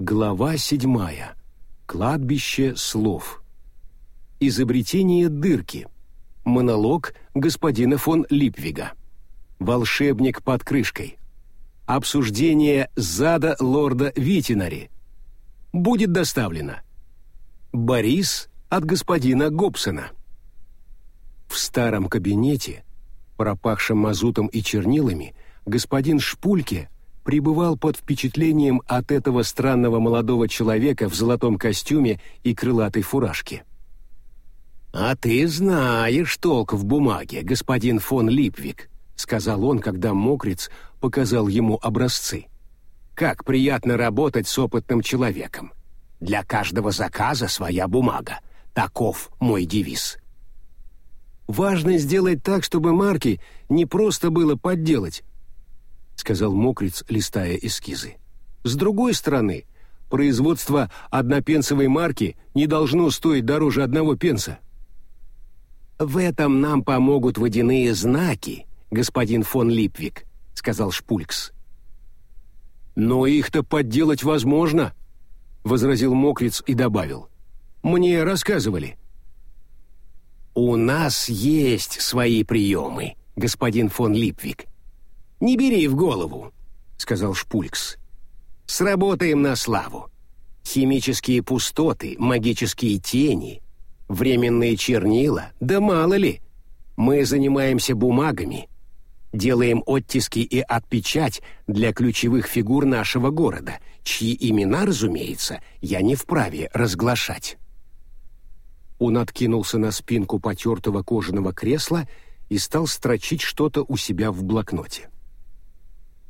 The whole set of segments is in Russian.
Глава седьмая. Кладбище слов. Изобретение дырки. Монолог господина фон Липвига. Волшебник под крышкой. Обсуждение зада лорда Витинари. Будет доставлено. Борис от господина Гобсона. В старом кабинете, пропахшем мазутом и чернилами, господин Шпульке пребывал под впечатлением от этого странного молодого человека в золотом костюме и крылатой фуражке. «А ты знаешь толк в бумаге, господин фон Липвик», — сказал он, когда мокрец показал ему образцы. «Как приятно работать с опытным человеком. Для каждого заказа своя бумага. Таков мой девиз». «Важно сделать так, чтобы марки не просто было подделать, сказал Мокриц, листая эскизы. С другой стороны, производство однопенсовой марки не должно стоить дороже одного пенса. В этом нам помогут водяные знаки, господин фон Липвик, сказал Шпулькс. Но их-то подделать возможно, возразил Мокриц и добавил. Мне рассказывали. У нас есть свои приемы, господин фон Липвик, «Не бери в голову», — сказал Шпулькс. «Сработаем на славу. Химические пустоты, магические тени, временные чернила, да мало ли. Мы занимаемся бумагами, делаем оттиски и отпечать для ключевых фигур нашего города, чьи имена, разумеется, я не вправе разглашать». Он откинулся на спинку потертого кожаного кресла и стал строчить что-то у себя в блокноте.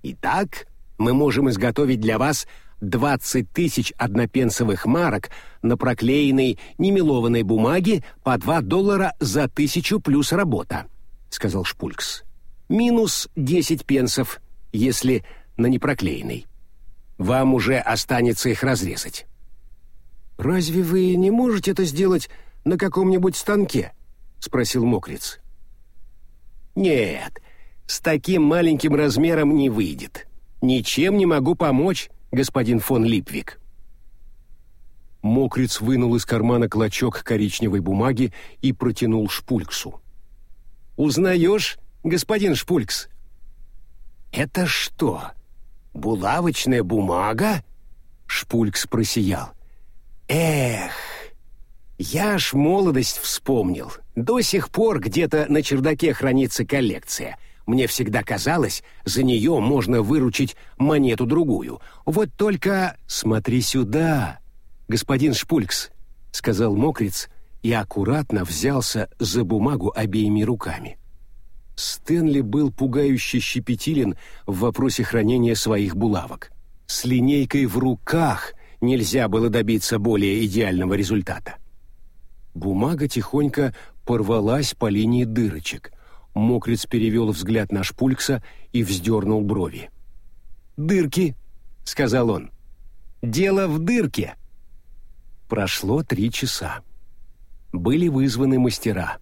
Итак, мы можем изготовить для вас 20 тысяч однопенсовых марок на проклеенной немелованной бумаге по 2 доллара за тысячу плюс работа», — сказал Шпулькс. «Минус 10 пенсов, если на непроклеенной. Вам уже останется их разрезать». «Разве вы не можете это сделать на каком-нибудь станке?» — спросил Мокриц. «Нет, с таким маленьким размером не выйдет. Ничем не могу помочь, господин фон Липвик». Мокриц вынул из кармана клочок коричневой бумаги и протянул Шпульксу. «Узнаешь, господин Шпулькс?» «Это что, булавочная бумага?» Шпулькс просиял. «Эх, я ж молодость вспомнил. До сих пор где-то на чердаке хранится коллекция. Мне всегда казалось, за нее можно выручить монету-другую. Вот только смотри сюда, господин Шпулькс, — сказал Мокриц и аккуратно взялся за бумагу обеими руками. Стэнли был пугающе щепетилен в вопросе хранения своих булавок. С линейкой в руках нельзя было добиться более идеального результата. Бумага тихонько порвалась по линии дырочек — Мокриц перевел взгляд на Шпулькса и вздернул брови. «Дырки», — сказал он. «Дело в дырке». Прошло три часа. Были вызваны мастера.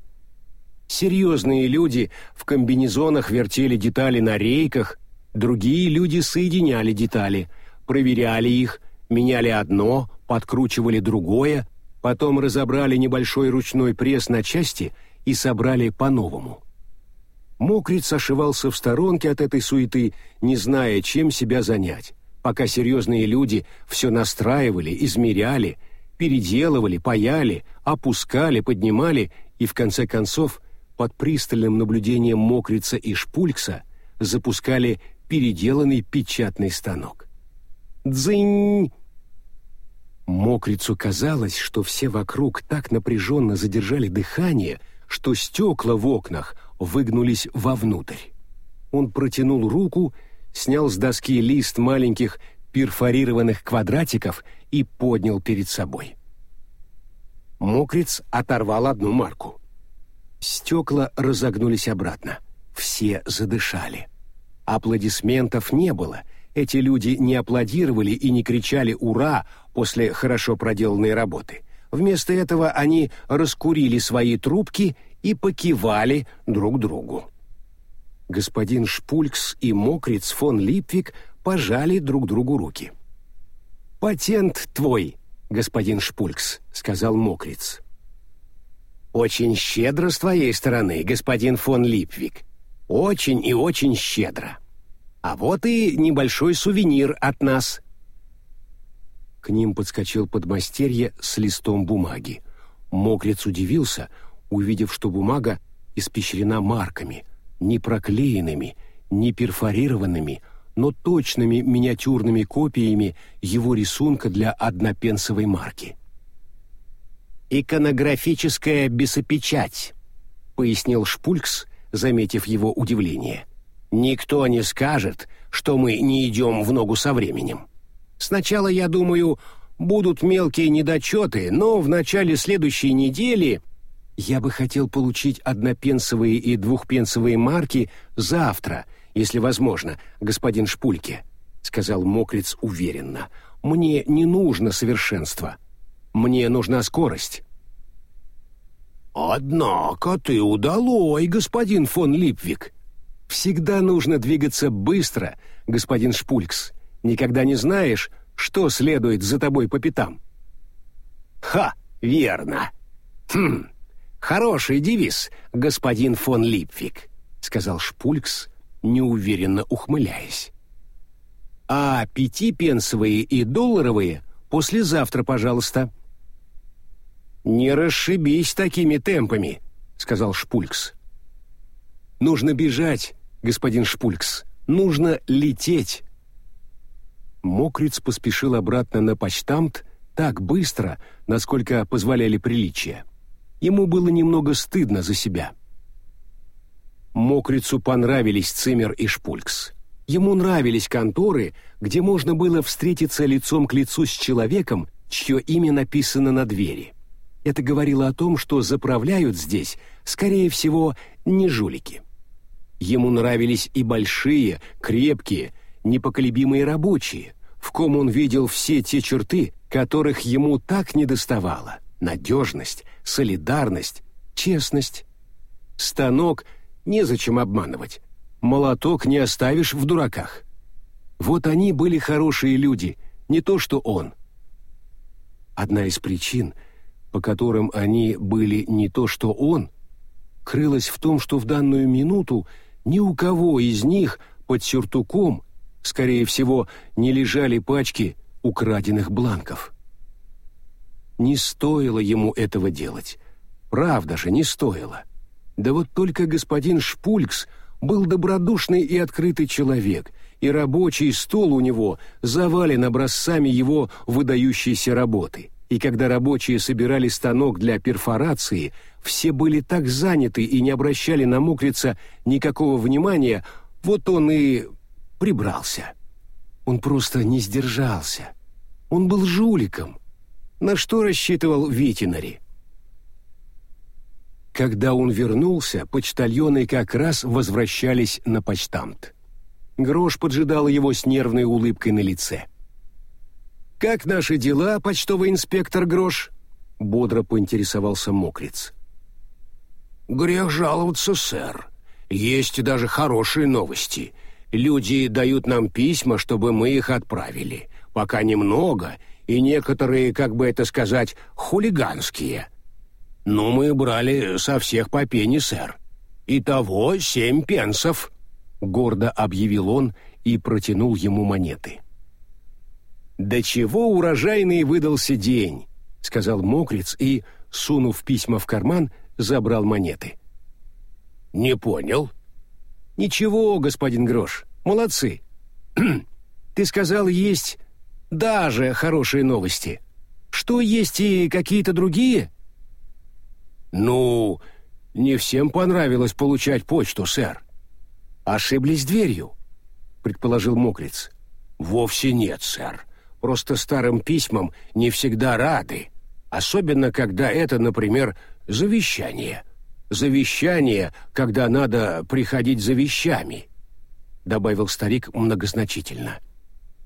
Серьезные люди в комбинезонах вертели детали на рейках, другие люди соединяли детали, проверяли их, меняли одно, подкручивали другое, потом разобрали небольшой ручной пресс на части и собрали по-новому. Мокриц ошивался в сторонке от этой суеты, не зная, чем себя занять, пока серьезные люди все настраивали, измеряли, переделывали, паяли, опускали, поднимали и, в конце концов, под пристальным наблюдением Мокрица и Шпулькса запускали переделанный печатный станок. «Дзынь!» Мокрицу казалось, что все вокруг так напряженно задержали дыхание, что стекла в окнах выгнулись вовнутрь. Он протянул руку, снял с доски лист маленьких перфорированных квадратиков и поднял перед собой. Мокриц оторвал одну марку. Стекла разогнулись обратно. Все задышали. Аплодисментов не было. Эти люди не аплодировали и не кричали «Ура!» после хорошо проделанной работы. Вместо этого они раскурили свои трубки и покивали друг другу. Господин Шпулькс и Мокриц фон Липвик пожали друг другу руки. Патент твой, господин Шпулькс, сказал Мокриц. Очень щедро с твоей стороны, господин фон Липвик. Очень и очень щедро. А вот и небольшой сувенир от нас. К ним подскочил подмастерье с листом бумаги. Мокрец удивился, увидев, что бумага испещрена марками, не проклеенными, не перфорированными, но точными миниатюрными копиями его рисунка для однопенсовой марки. «Иконографическая бесопечать», — пояснил Шпулькс, заметив его удивление. «Никто не скажет, что мы не идем в ногу со временем. Сначала, я думаю, будут мелкие недочеты, но в начале следующей недели я бы хотел получить однопенсовые и двухпенсовые марки завтра, если возможно, господин Шпульке», — сказал Мокриц уверенно. «Мне не нужно совершенство. Мне нужна скорость». «Однако ты удалой, господин фон Липвик. Всегда нужно двигаться быстро, господин Шпулькс. Никогда не знаешь, что следует за тобой по пятам». «Ха, верно. Хм, хороший девиз, господин фон Липвик», — сказал Шпулькс, неуверенно ухмыляясь. «А пятипенсовые и долларовые послезавтра, пожалуйста». «Не расшибись такими темпами», — сказал Шпулькс. «Нужно бежать, господин Шпулькс, нужно лететь». Мокриц поспешил обратно на почтамт так быстро, насколько позволяли приличия. Ему было немного стыдно за себя. Мокрицу понравились Цимер и Шпулькс. Ему нравились конторы, где можно было встретиться лицом к лицу с человеком, чье имя написано на двери. Это говорило о том, что заправляют здесь, скорее всего, не жулики. Ему нравились и большие, крепкие, непоколебимые рабочие, в ком он видел все те черты, которых ему так недоставало — надежность, солидарность, честность. Станок незачем обманывать, молоток не оставишь в дураках. Вот они были хорошие люди, не то что он. Одна из причин — по которым они были не то что он, крылась в том, что в данную минуту ни у кого из них под сюртуком, скорее всего, не лежали пачки украденных бланков. Не стоило ему этого делать. Правда же, не стоило. Да вот только господин Шпулькс был добродушный и открытый человек, и рабочий стол у него завален образцами его выдающейся работы — и когда рабочие собирали станок для перфорации, все были так заняты и не обращали на мокрица никакого внимания, вот он и прибрался. Он просто не сдержался. Он был жуликом. На что рассчитывал Витинари? Когда он вернулся, почтальоны как раз возвращались на почтамт. Грош поджидал его с нервной улыбкой на лице. — «Как наши дела, почтовый инспектор Грош?» — бодро поинтересовался Мокриц. «Грех жаловаться, сэр. Есть даже хорошие новости. Люди дают нам письма, чтобы мы их отправили. Пока немного, и некоторые, как бы это сказать, хулиганские. Но мы брали со всех по пени, сэр. Итого семь пенсов», — гордо объявил он и протянул ему монеты. «Да чего урожайный выдался день!» — сказал мокрец и, сунув письма в карман, забрал монеты. «Не понял?» «Ничего, господин Грош, молодцы. Ты сказал, есть даже хорошие новости. Что, есть и какие-то другие?» «Ну, не всем понравилось получать почту, сэр». «Ошиблись дверью», — предположил мокрец. «Вовсе нет, сэр. Просто старым письмам не всегда рады, особенно когда это, например, завещание. Завещание, когда надо приходить за вещами, добавил старик многозначительно.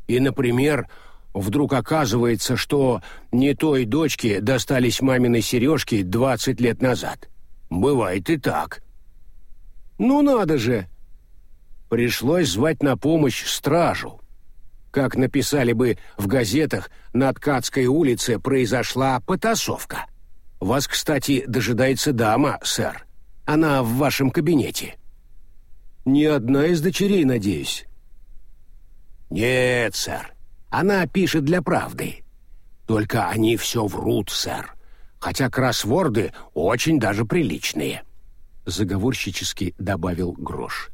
И, например, вдруг оказывается, что не той дочке достались мамины сережки двадцать лет назад. Бывает и так. Ну надо же. Пришлось звать на помощь стражу. Как написали бы в газетах, на Ткацкой улице произошла потасовка. Вас, кстати, дожидается дама, сэр. Она в вашем кабинете. Не одна из дочерей, надеюсь. Нет, сэр. Она пишет для правды. Только они все врут, сэр. Хотя кроссворды очень даже приличные. Заговорщически добавил Грош.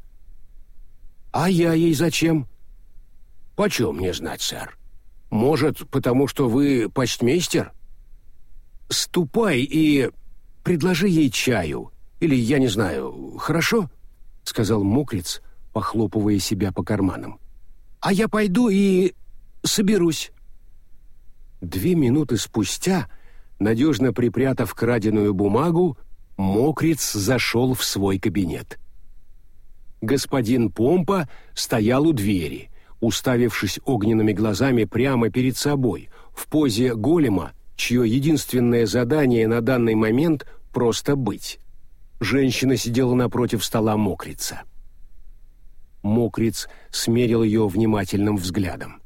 А я ей зачем? Почем мне знать, сэр? Может, потому что вы почтмейстер? Ступай и предложи ей чаю. Или, я не знаю, хорошо? Сказал мокрец, похлопывая себя по карманам. А я пойду и соберусь. Две минуты спустя, надежно припрятав краденую бумагу, мокрец зашел в свой кабинет. Господин Помпа стоял у двери, уставившись огненными глазами прямо перед собой, в позе голема, чье единственное задание на данный момент — просто быть. Женщина сидела напротив стола мокрица. Мокриц смерил ее внимательным взглядом.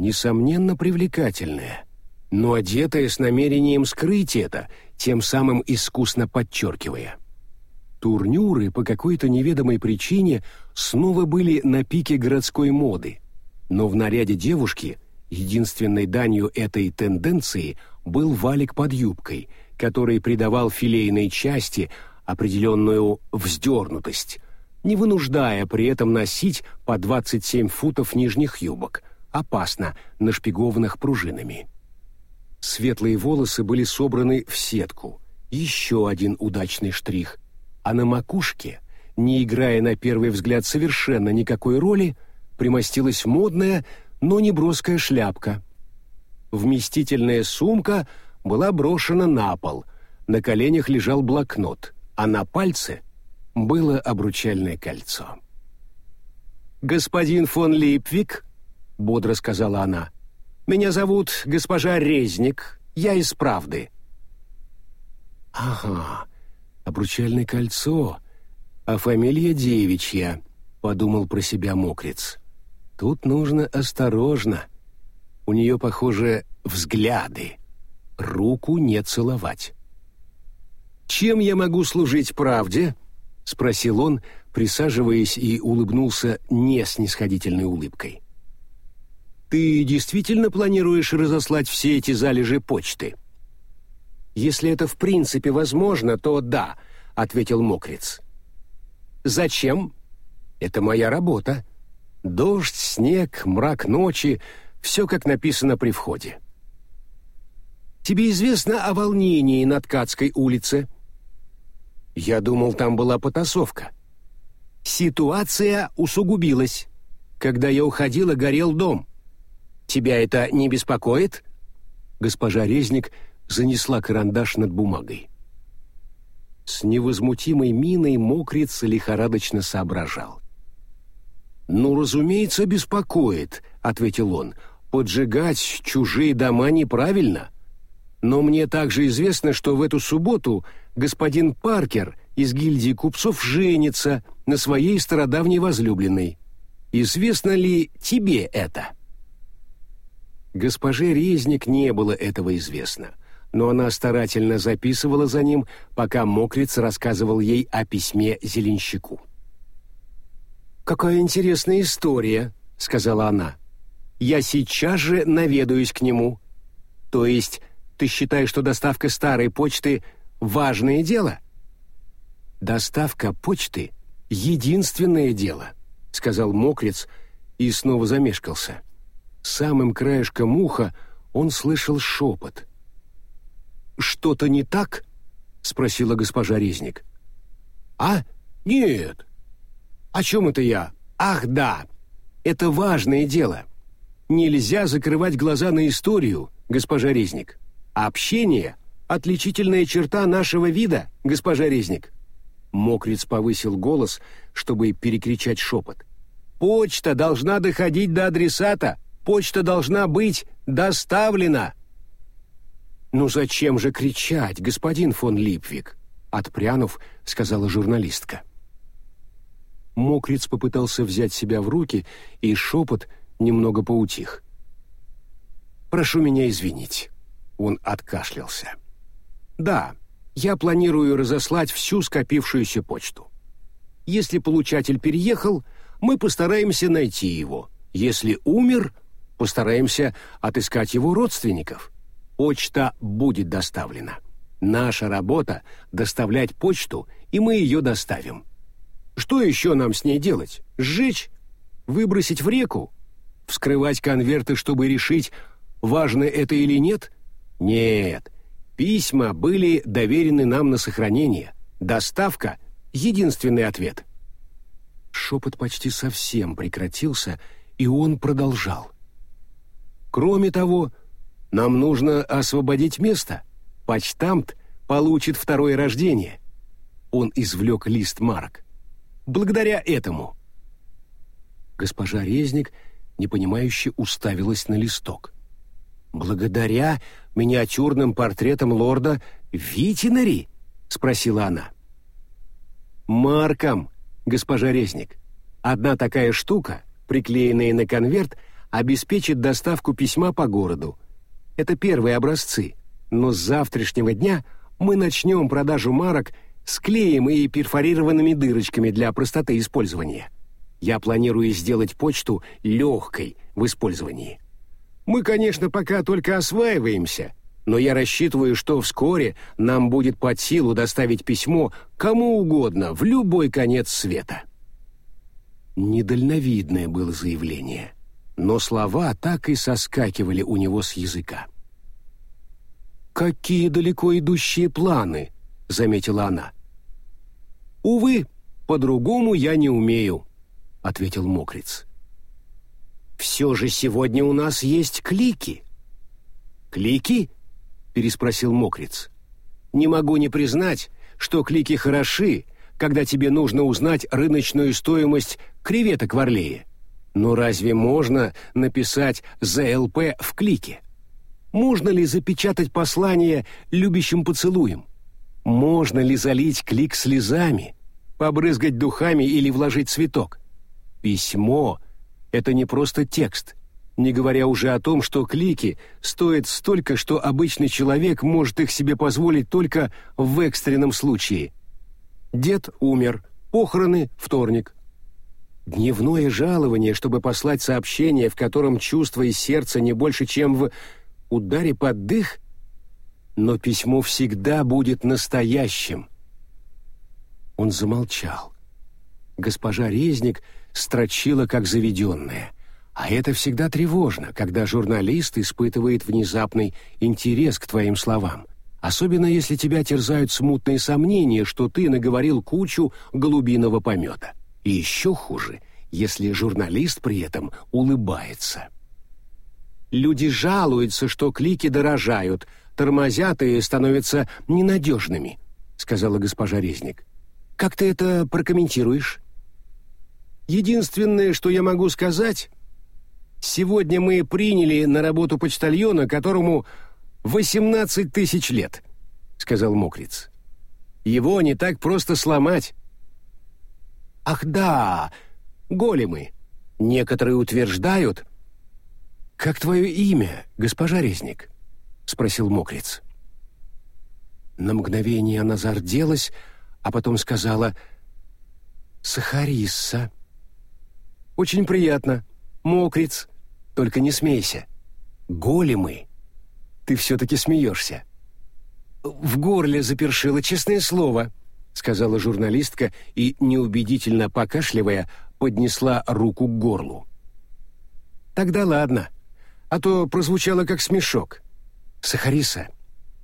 Несомненно, привлекательная, но одетая с намерением скрыть это, тем самым искусно подчеркивая. Турнюры по какой-то неведомой причине снова были на пике городской моды, но в наряде девушки единственной данью этой тенденции был валик под юбкой, который придавал филейной части определенную вздернутость, не вынуждая при этом носить по 27 футов нижних юбок, опасно нашпигованных пружинами. Светлые волосы были собраны в сетку, еще один удачный штрих, а на макушке, не играя на первый взгляд совершенно никакой роли, примостилась модная, но не броская шляпка. Вместительная сумка была брошена на пол, на коленях лежал блокнот, а на пальце было обручальное кольцо. «Господин фон Липвик», — бодро сказала она, — «меня зовут госпожа Резник, я из правды». «Ага, обручальное кольцо, а фамилия девичья», — подумал про себя мокрец. «Тут нужно осторожно. У нее, похоже, взгляды. Руку не целовать». «Чем я могу служить правде?» — спросил он, присаживаясь и улыбнулся не снисходительной улыбкой. «Ты действительно планируешь разослать все эти залежи почты?» «Если это в принципе возможно, то да», — ответил Мокриц. «Зачем?» «Это моя работа. Дождь, снег, мрак ночи — все как написано при входе». «Тебе известно о волнении на Ткацкой улице?» Я думал, там была потасовка. Ситуация усугубилась. Когда я уходила, горел дом. Тебя это не беспокоит? Госпожа Резник занесла карандаш над бумагой. С невозмутимой миной мокриц лихорадочно соображал. «Ну, разумеется, беспокоит», — ответил он. «Поджигать чужие дома неправильно. Но мне также известно, что в эту субботу господин Паркер из гильдии купцов женится на своей стародавней возлюбленной. Известно ли тебе это?» Госпоже Резник не было этого известно, но она старательно записывала за ним, пока Мокриц рассказывал ей о письме Зеленщику. «Какая интересная история», — сказала она. «Я сейчас же наведаюсь к нему. То есть ты считаешь, что доставка старой почты важное дело?» «Доставка почты — единственное дело», — сказал Мокрец и снова замешкался. Самым краешком уха он слышал шепот. «Что-то не так?» — спросила госпожа Резник. «А? Нет. О чем это я? Ах, да. Это важное дело. Нельзя закрывать глаза на историю, госпожа Резник. Общение отличительная черта нашего вида, госпожа Резник». Мокриц повысил голос, чтобы перекричать шепот. «Почта должна доходить до адресата. Почта должна быть доставлена». «Ну зачем же кричать, господин фон Липвик?» Отпрянув, сказала журналистка. Мокриц попытался взять себя в руки, и шепот немного поутих. «Прошу меня извинить». Он откашлялся. «Да, я планирую разослать всю скопившуюся почту. Если получатель переехал, мы постараемся найти его. Если умер, постараемся отыскать его родственников. Почта будет доставлена. Наша работа — доставлять почту, и мы ее доставим. Что еще нам с ней делать? Сжечь? Выбросить в реку? Вскрывать конверты, чтобы решить, важно это или нет? Нет. Письма были доверены нам на сохранение. Доставка — единственный ответ. Шепот почти совсем прекратился, и он продолжал. Кроме того, нам нужно освободить место. Почтамт получит второе рождение. Он извлек лист марок. Благодаря этому. Госпожа Резник, непонимающе, уставилась на листок. «Благодаря миниатюрным портретам лорда Витинари?» — спросила она. «Маркам, госпожа Резник. Одна такая штука, приклеенная на конверт, обеспечит доставку письма по городу. Это первые образцы, но с завтрашнего дня мы начнем продажу марок с клеем и перфорированными дырочками для простоты использования. Я планирую сделать почту легкой в использовании. Мы, конечно, пока только осваиваемся, но я рассчитываю, что вскоре нам будет под силу доставить письмо кому угодно в любой конец света. Недальновидное было заявление, но слова так и соскакивали у него с языка. «Какие далеко идущие планы!» — заметила она. «Увы, по-другому я не умею», — ответил Мокриц. «Все же сегодня у нас есть клики». «Клики?» — переспросил Мокриц. «Не могу не признать, что клики хороши, когда тебе нужно узнать рыночную стоимость креветок в Орлее. Но разве можно написать ЗЛП в клике? Можно ли запечатать послание любящим поцелуем? Можно ли залить клик слезами, побрызгать духами или вложить цветок? Письмо — это не просто текст, не говоря уже о том, что клики стоят столько, что обычный человек может их себе позволить только в экстренном случае. Дед умер, похороны — вторник. Дневное жалование, чтобы послать сообщение, в котором чувство и сердце не больше, чем в ударе под дых? Но письмо всегда будет настоящим. Он замолчал. Госпожа Резник строчила как заведенная — а это всегда тревожно, когда журналист испытывает внезапный интерес к твоим словам. Особенно если тебя терзают смутные сомнения, что ты наговорил кучу голубиного помета. И еще хуже, если журналист при этом улыбается. Люди жалуются, что клики дорожают, тормозят и становятся ненадежными, сказала госпожа Резник. Как ты это прокомментируешь? Единственное, что я могу сказать, Сегодня мы приняли на работу почтальона, которому 18 тысяч лет», — сказал Мокриц. «Его не так просто сломать». «Ах да, големы. Некоторые утверждают...» «Как твое имя, госпожа Резник?» — спросил Мокриц. На мгновение она зарделась, а потом сказала «Сахарисса». «Очень приятно», Мокриц, только не смейся. Големы. Ты все-таки смеешься. В горле запершило, честное слово, сказала журналистка и, неубедительно покашливая, поднесла руку к горлу. Тогда ладно, а то прозвучало как смешок. Сахариса,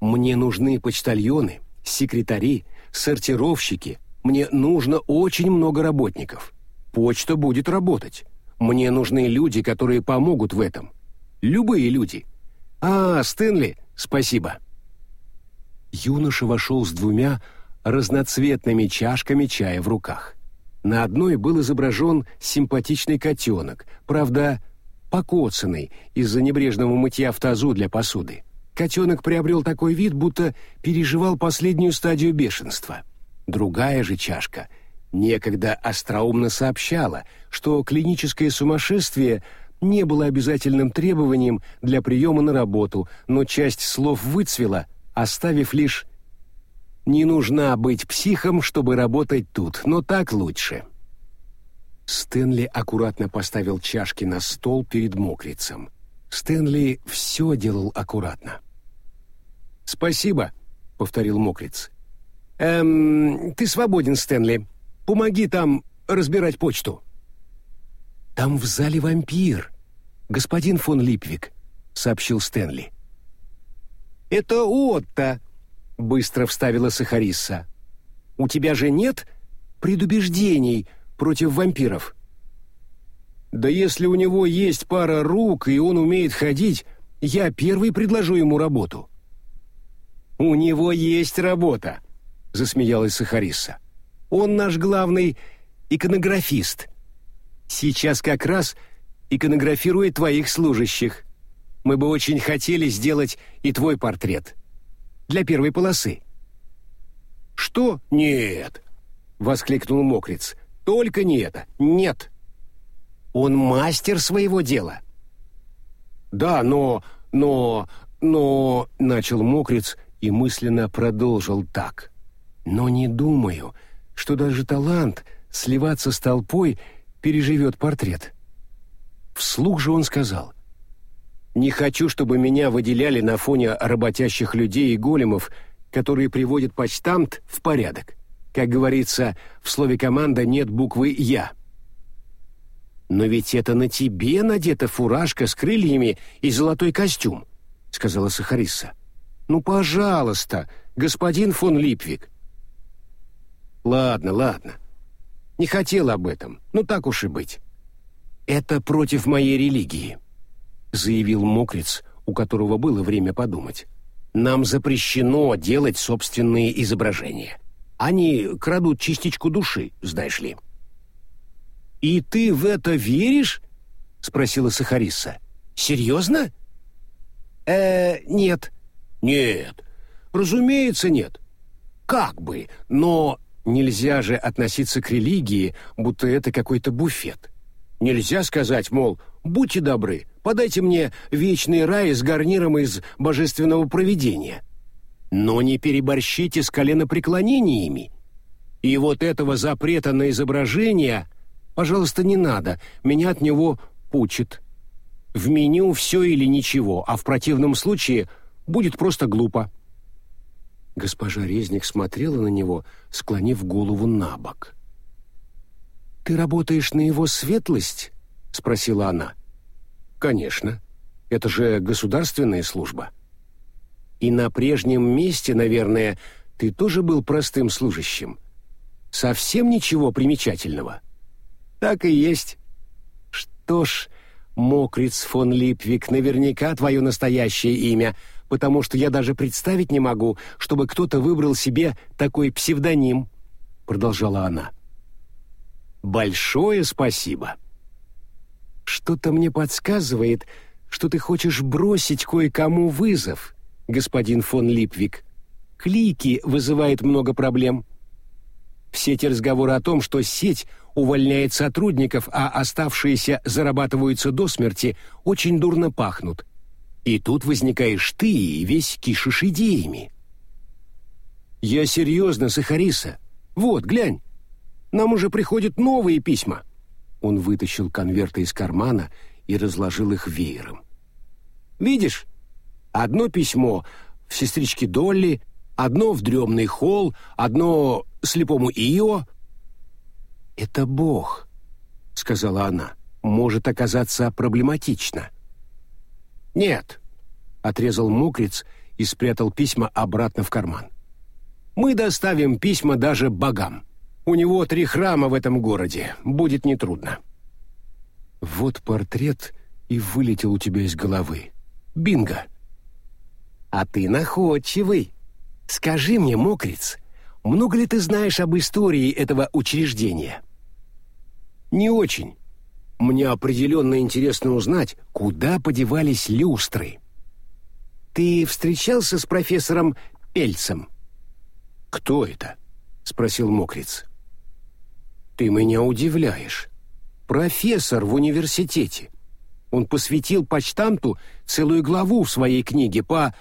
мне нужны почтальоны, секретари, сортировщики, мне нужно очень много работников. Почта будет работать. Мне нужны люди, которые помогут в этом. Любые люди. А, Стэнли, спасибо. Юноша вошел с двумя разноцветными чашками чая в руках. На одной был изображен симпатичный котенок, правда, покоцанный из-за небрежного мытья в тазу для посуды. Котенок приобрел такой вид, будто переживал последнюю стадию бешенства. Другая же чашка — некогда остроумно сообщала, что клиническое сумасшествие не было обязательным требованием для приема на работу, но часть слов выцвела, оставив лишь «Не нужна быть психом, чтобы работать тут, но так лучше». Стэнли аккуратно поставил чашки на стол перед мокрицем. Стэнли все делал аккуратно. «Спасибо», — повторил мокриц. «Эм, ты свободен, Стэнли. Помоги там разбирать почту». «Там в зале вампир, господин фон Липвик», — сообщил Стэнли. «Это Отто», — быстро вставила Сахарисса. «У тебя же нет предубеждений против вампиров?» «Да если у него есть пара рук, и он умеет ходить, я первый предложу ему работу». «У него есть работа», — засмеялась Сахарисса. «Он наш главный иконографист. Сейчас как раз иконографирует твоих служащих. Мы бы очень хотели сделать и твой портрет. Для первой полосы». «Что? Нет!» — воскликнул Мокриц. «Только не это! Нет!» «Он мастер своего дела!» «Да, но... но... но...» — начал Мокриц и мысленно продолжил так. «Но не думаю, что даже талант сливаться с толпой переживет портрет». Вслух же он сказал. «Не хочу, чтобы меня выделяли на фоне работящих людей и големов, которые приводят почтамт в порядок. Как говорится, в слове «команда» нет буквы «Я». «Но ведь это на тебе надета фуражка с крыльями и золотой костюм», — сказала Сахариса. Ну, пожалуйста, господин фон Липвик. Ладно, ладно. Не хотел об этом. Ну так уж и быть. Это против моей религии, заявил Мокриц, у которого было время подумать. Нам запрещено делать собственные изображения. Они крадут частичку души, знаешь ли. И ты в это веришь? спросила Сахариса. Серьезно? Э, нет, нет, разумеется, нет. Как бы, но нельзя же относиться к религии, будто это какой-то буфет. Нельзя сказать, мол, будьте добры, подайте мне вечный рай с гарниром из божественного провидения. Но не переборщите с коленопреклонениями. И вот этого запрета на изображение, пожалуйста, не надо, меня от него пучит. В меню все или ничего, а в противном случае – будет просто глупо». Госпожа Резник смотрела на него, склонив голову на бок. «Ты работаешь на его светлость?» — спросила она. «Конечно. Это же государственная служба». «И на прежнем месте, наверное, ты тоже был простым служащим. Совсем ничего примечательного». «Так и есть». «Что ж, Мокриц фон Липвик, наверняка твое настоящее имя — потому что я даже представить не могу, чтобы кто-то выбрал себе такой псевдоним», — продолжала она. «Большое спасибо. Что-то мне подсказывает, что ты хочешь бросить кое-кому вызов, господин фон Липвик. Клики вызывает много проблем. Все эти разговоры о том, что сеть увольняет сотрудников, а оставшиеся зарабатываются до смерти, очень дурно пахнут. И тут возникаешь ты и весь кишишь идеями. Я серьезно, Сахариса. Вот, глянь. Нам уже приходят новые письма. Он вытащил конверты из кармана и разложил их веером. Видишь? Одно письмо в сестричке Долли, одно в дремный холл, одно слепому Ио. «Это Бог», — сказала она, — «может оказаться проблематично». «Нет», — отрезал мокриц и спрятал письма обратно в карман. «Мы доставим письма даже богам. У него три храма в этом городе, будет нетрудно». «Вот портрет и вылетел у тебя из головы. Бинго!» «А ты находчивый. Скажи мне, мокриц, много ли ты знаешь об истории этого учреждения?» «Не очень. Мне определенно интересно узнать, куда подевались люстры. Ты встречался с профессором Пельцем? Кто это? спросил Мокриц. Ты меня удивляешь. Профессор в университете. Он посвятил почтамту целую главу в своей книге по,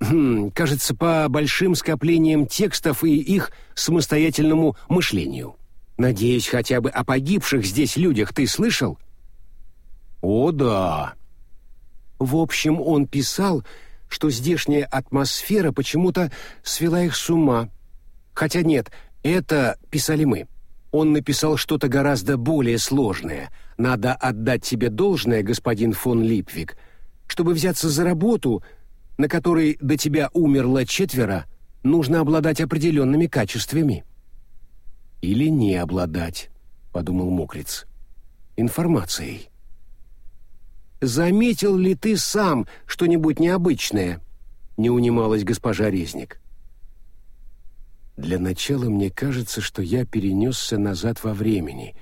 хм, кажется, по большим скоплениям текстов и их самостоятельному мышлению. Надеюсь, хотя бы о погибших здесь людях ты слышал? О, да. В общем, он писал, что здешняя атмосфера почему-то свела их с ума. Хотя нет, это писали мы. Он написал что-то гораздо более сложное. Надо отдать тебе должное, господин фон Липвик. Чтобы взяться за работу, на которой до тебя умерло четверо, нужно обладать определенными качествами. Или не обладать, подумал Мокриц. Информацией. Заметил ли ты сам что-нибудь необычное? Не унималась госпожа Резник. Для начала мне кажется, что я перенесся назад во времени,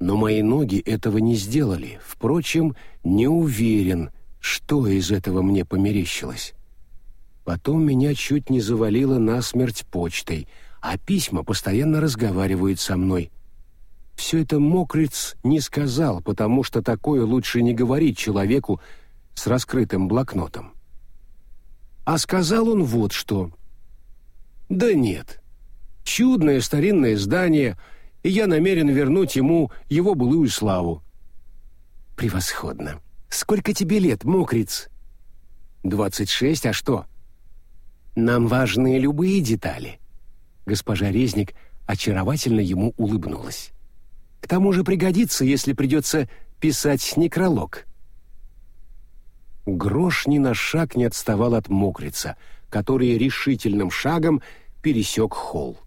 но мои ноги этого не сделали. Впрочем, не уверен, что из этого мне померещилось. Потом меня чуть не завалило насмерть почтой, а письма постоянно разговаривают со мной. Все это Мокриц не сказал, потому что такое лучше не говорить человеку с раскрытым блокнотом. А сказал он вот что. «Да нет, Чудное старинное здание, и я намерен вернуть ему его былую славу. Превосходно. Сколько тебе лет, мокриц? Двадцать шесть, а что? Нам важны любые детали. Госпожа Резник очаровательно ему улыбнулась. К тому же пригодится, если придется писать некролог. Грош ни на шаг не отставал от мокрица, который решительным шагом пересек холл.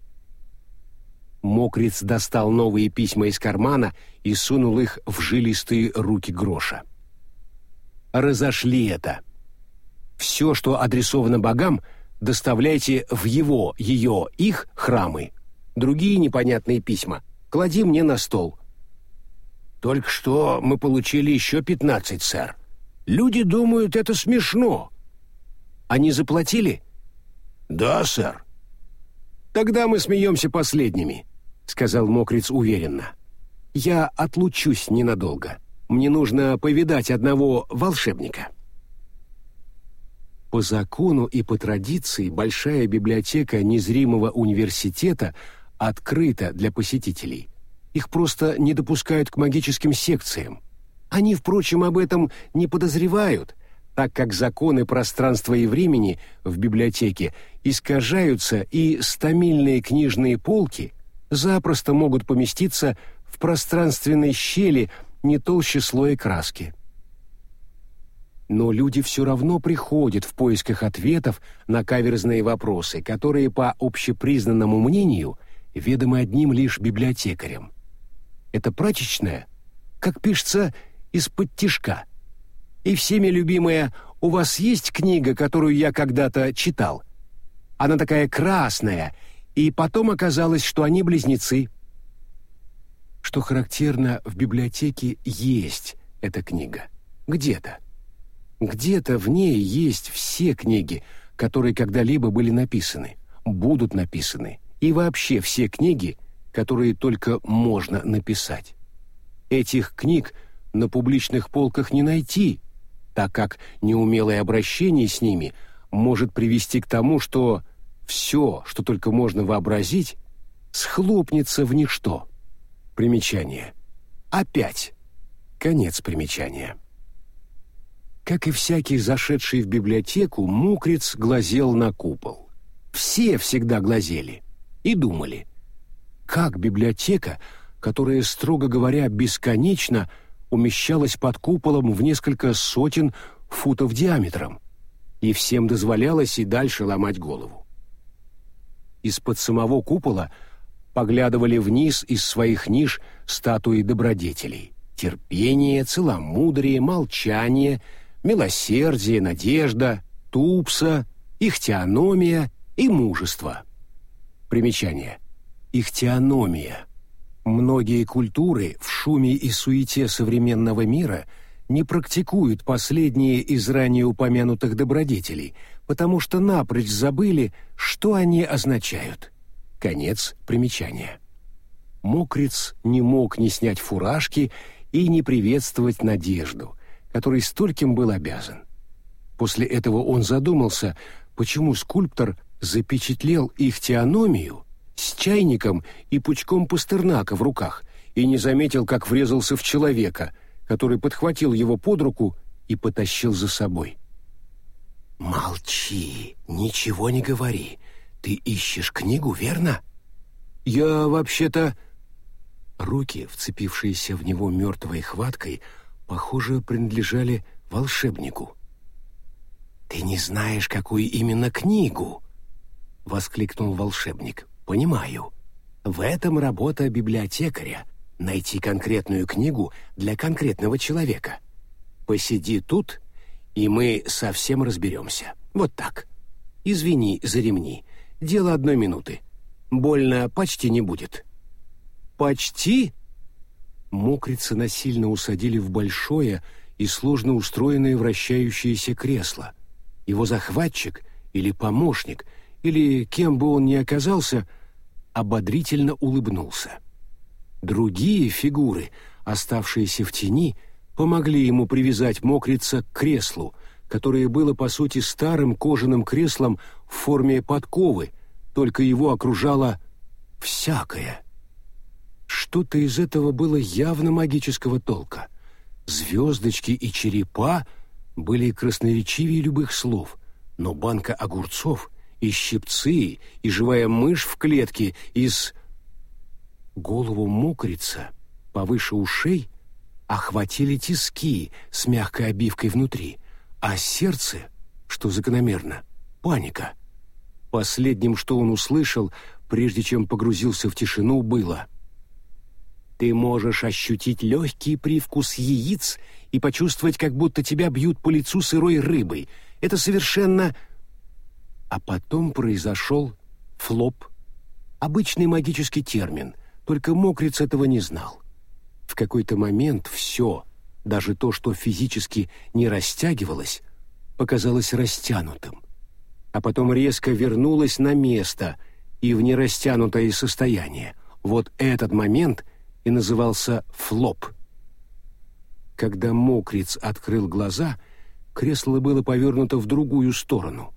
Мокриц достал новые письма из кармана и сунул их в жилистые руки Гроша. «Разошли это. Все, что адресовано богам, доставляйте в его, ее, их храмы. Другие непонятные письма клади мне на стол». «Только что мы получили еще пятнадцать, сэр. Люди думают, это смешно». «Они заплатили?» «Да, сэр». «Тогда мы смеемся последними. — сказал Мокриц уверенно. «Я отлучусь ненадолго. Мне нужно повидать одного волшебника». По закону и по традиции большая библиотека незримого университета открыта для посетителей. Их просто не допускают к магическим секциям. Они, впрочем, об этом не подозревают, так как законы пространства и времени в библиотеке искажаются и стамильные книжные полки запросто могут поместиться в пространственной щели не толще слоя краски. Но люди все равно приходят в поисках ответов на каверзные вопросы, которые, по общепризнанному мнению, ведомы одним лишь библиотекарем. Это прачечная, как пишется, из-под тишка. И всеми любимая «У вас есть книга, которую я когда-то читал?» Она такая красная и потом оказалось, что они близнецы. Что характерно, в библиотеке есть эта книга. Где-то. Где-то в ней есть все книги, которые когда-либо были написаны, будут написаны, и вообще все книги, которые только можно написать. Этих книг на публичных полках не найти, так как неумелое обращение с ними может привести к тому, что все, что только можно вообразить, схлопнется в ничто. Примечание. Опять. Конец примечания. Как и всякий зашедший в библиотеку, мукриц глазел на купол. Все всегда глазели и думали, как библиотека, которая, строго говоря, бесконечно, умещалась под куполом в несколько сотен футов диаметром, и всем дозволялось и дальше ломать голову из-под самого купола поглядывали вниз из своих ниш статуи добродетелей. Терпение, целомудрие, молчание, милосердие, надежда, тупса, ихтиономия и мужество. Примечание. Ихтиономия. Многие культуры в шуме и суете современного мира не практикуют последние из ранее упомянутых добродетелей – потому что напрочь забыли, что они означают. Конец примечания. Мокриц не мог не снять фуражки и не приветствовать надежду, который стольким был обязан. После этого он задумался, почему скульптор запечатлел их теономию с чайником и пучком пастернака в руках и не заметил, как врезался в человека, который подхватил его под руку и потащил за собой. «Молчи, ничего не говори. Ты ищешь книгу, верно?» «Я вообще-то...» Руки, вцепившиеся в него мертвой хваткой, похоже, принадлежали волшебнику. «Ты не знаешь, какую именно книгу?» — воскликнул волшебник. «Понимаю. В этом работа библиотекаря — найти конкретную книгу для конкретного человека. Посиди тут, и мы совсем разберемся. Вот так. Извини за ремни. Дело одной минуты. Больно почти не будет». «Почти?» Мокрица насильно усадили в большое и сложно устроенное вращающееся кресло. Его захватчик или помощник, или кем бы он ни оказался, ободрительно улыбнулся. Другие фигуры, оставшиеся в тени, помогли ему привязать мокрица к креслу, которое было по сути старым кожаным креслом в форме подковы, только его окружало всякое — что-то из этого было явно магического толка. Звездочки и черепа были красноречивее любых слов, но банка огурцов и щипцы, и живая мышь в клетке из... Голову мокрица повыше ушей охватили тиски с мягкой обивкой внутри, а сердце, что закономерно, паника. Последним, что он услышал, прежде чем погрузился в тишину, было — ты можешь ощутить легкий привкус яиц и почувствовать, как будто тебя бьют по лицу сырой рыбой. Это совершенно... А потом произошел флоп. Обычный магический термин, только мокриц этого не знал. В какой-то момент все, даже то, что физически не растягивалось, показалось растянутым. А потом резко вернулось на место и в нерастянутое состояние. Вот этот момент — и назывался «флоп». Когда мокриц открыл глаза, кресло было повернуто в другую сторону.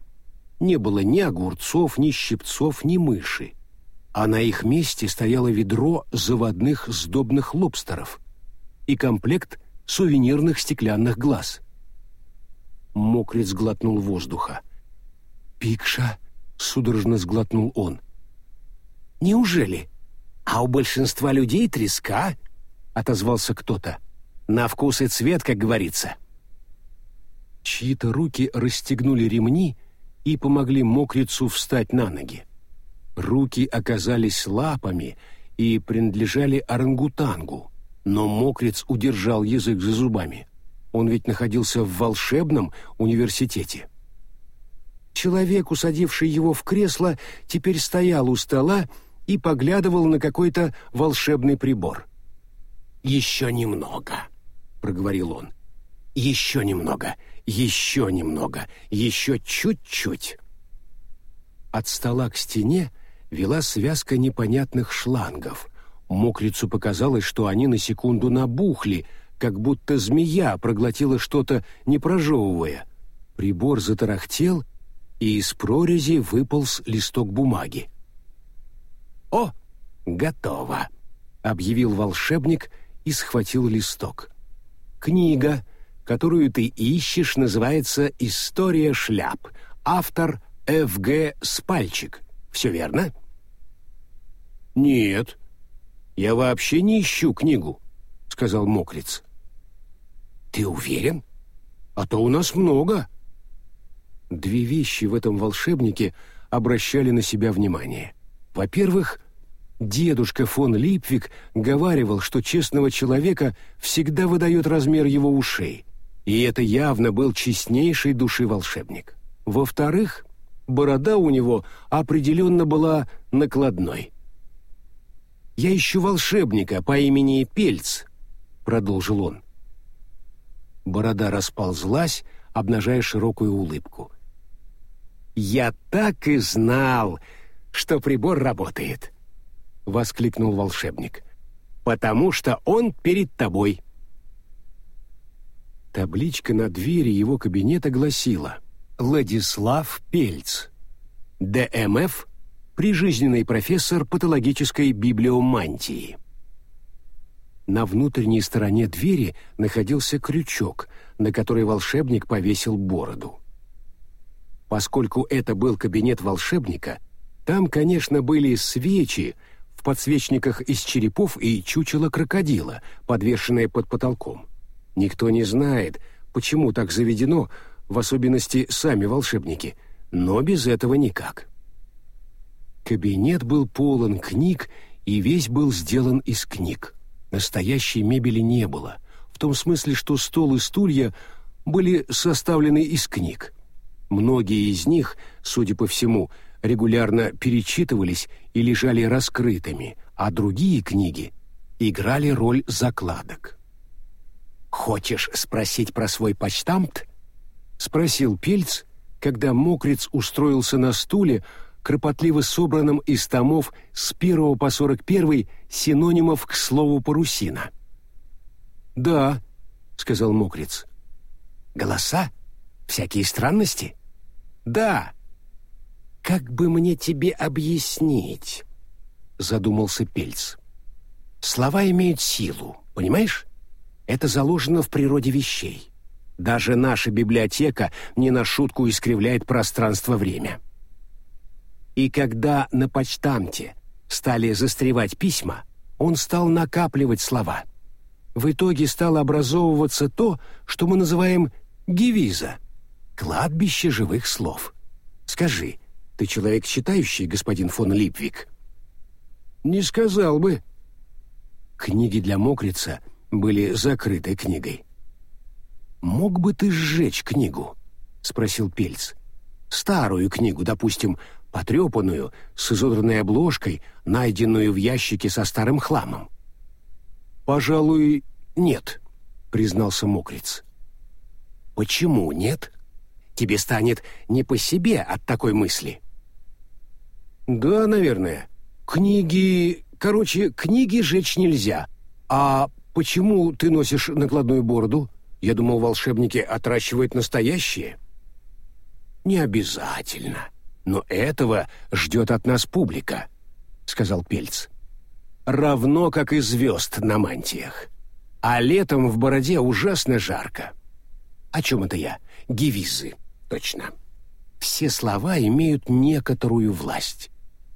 Не было ни огурцов, ни щипцов, ни мыши, а на их месте стояло ведро заводных сдобных лобстеров и комплект сувенирных стеклянных глаз. Мокриц глотнул воздуха. «Пикша!» — судорожно сглотнул он. «Неужели?» «А у большинства людей треска», — отозвался кто-то. «На вкус и цвет, как говорится». Чьи-то руки расстегнули ремни и помогли мокрицу встать на ноги. Руки оказались лапами и принадлежали орангутангу, но мокриц удержал язык за зубами. Он ведь находился в волшебном университете. Человек, усадивший его в кресло, теперь стоял у стола и поглядывал на какой-то волшебный прибор. «Еще немного», — проговорил он. «Еще немного, еще немного, еще чуть-чуть». От стола к стене вела связка непонятных шлангов. Мокрицу показалось, что они на секунду набухли, как будто змея проглотила что-то, не прожевывая. Прибор затарахтел, и из прорези выполз листок бумаги. «О, готово!» — объявил волшебник и схватил листок. «Книга, которую ты ищешь, называется «История шляп». Автор Ф.Г. Спальчик. Все верно?» «Нет, я вообще не ищу книгу», — сказал Мокриц. «Ты уверен? А то у нас много». Две вещи в этом волшебнике обращали на себя внимание. Во-первых, дедушка фон Липвик говаривал, что честного человека всегда выдает размер его ушей, и это явно был честнейший души волшебник. Во-вторых, борода у него определенно была накладной. «Я ищу волшебника по имени Пельц», — продолжил он. Борода расползлась, обнажая широкую улыбку. «Я так и знал!» что прибор работает», — воскликнул волшебник. «Потому что он перед тобой». Табличка на двери его кабинета гласила «Владислав Пельц, ДМФ, прижизненный профессор патологической библиомантии». На внутренней стороне двери находился крючок, на который волшебник повесил бороду. Поскольку это был кабинет волшебника, там, конечно, были свечи в подсвечниках из черепов и чучело крокодила, подвешенное под потолком. Никто не знает, почему так заведено, в особенности сами волшебники, но без этого никак. Кабинет был полон книг, и весь был сделан из книг. Настоящей мебели не было, в том смысле, что стол и стулья были составлены из книг. Многие из них, судя по всему, регулярно перечитывались и лежали раскрытыми, а другие книги играли роль закладок. «Хочешь спросить про свой почтамт?» — спросил Пельц, когда Мокриц устроился на стуле, кропотливо собранном из томов с первого по сорок первый синонимов к слову «парусина». «Да», — сказал Мокриц. «Голоса? Всякие странности?» «Да». «Как бы мне тебе объяснить?» — задумался Пельц. «Слова имеют силу, понимаешь? Это заложено в природе вещей. Даже наша библиотека не на шутку искривляет пространство-время. И когда на почтамте стали застревать письма, он стал накапливать слова. В итоге стало образовываться то, что мы называем гевиза — кладбище живых слов. Скажи, ты человек читающий, господин фон Липвик? Не сказал бы. Книги для мокрица — были закрытой книгой. «Мог бы ты сжечь книгу?» — спросил Пельц. «Старую книгу, допустим, потрепанную, с изодранной обложкой, найденную в ящике со старым хламом». «Пожалуй, нет», — признался Мокриц. «Почему нет? Тебе станет не по себе от такой мысли». «Да, наверное. Книги... Короче, книги жечь нельзя, а почему ты носишь накладную бороду? Я думал, волшебники отращивают настоящие». «Не обязательно. Но этого ждет от нас публика», — сказал Пельц. «Равно, как и звезд на мантиях. А летом в бороде ужасно жарко. О чем это я? Гевизы. Точно. Все слова имеют некоторую власть.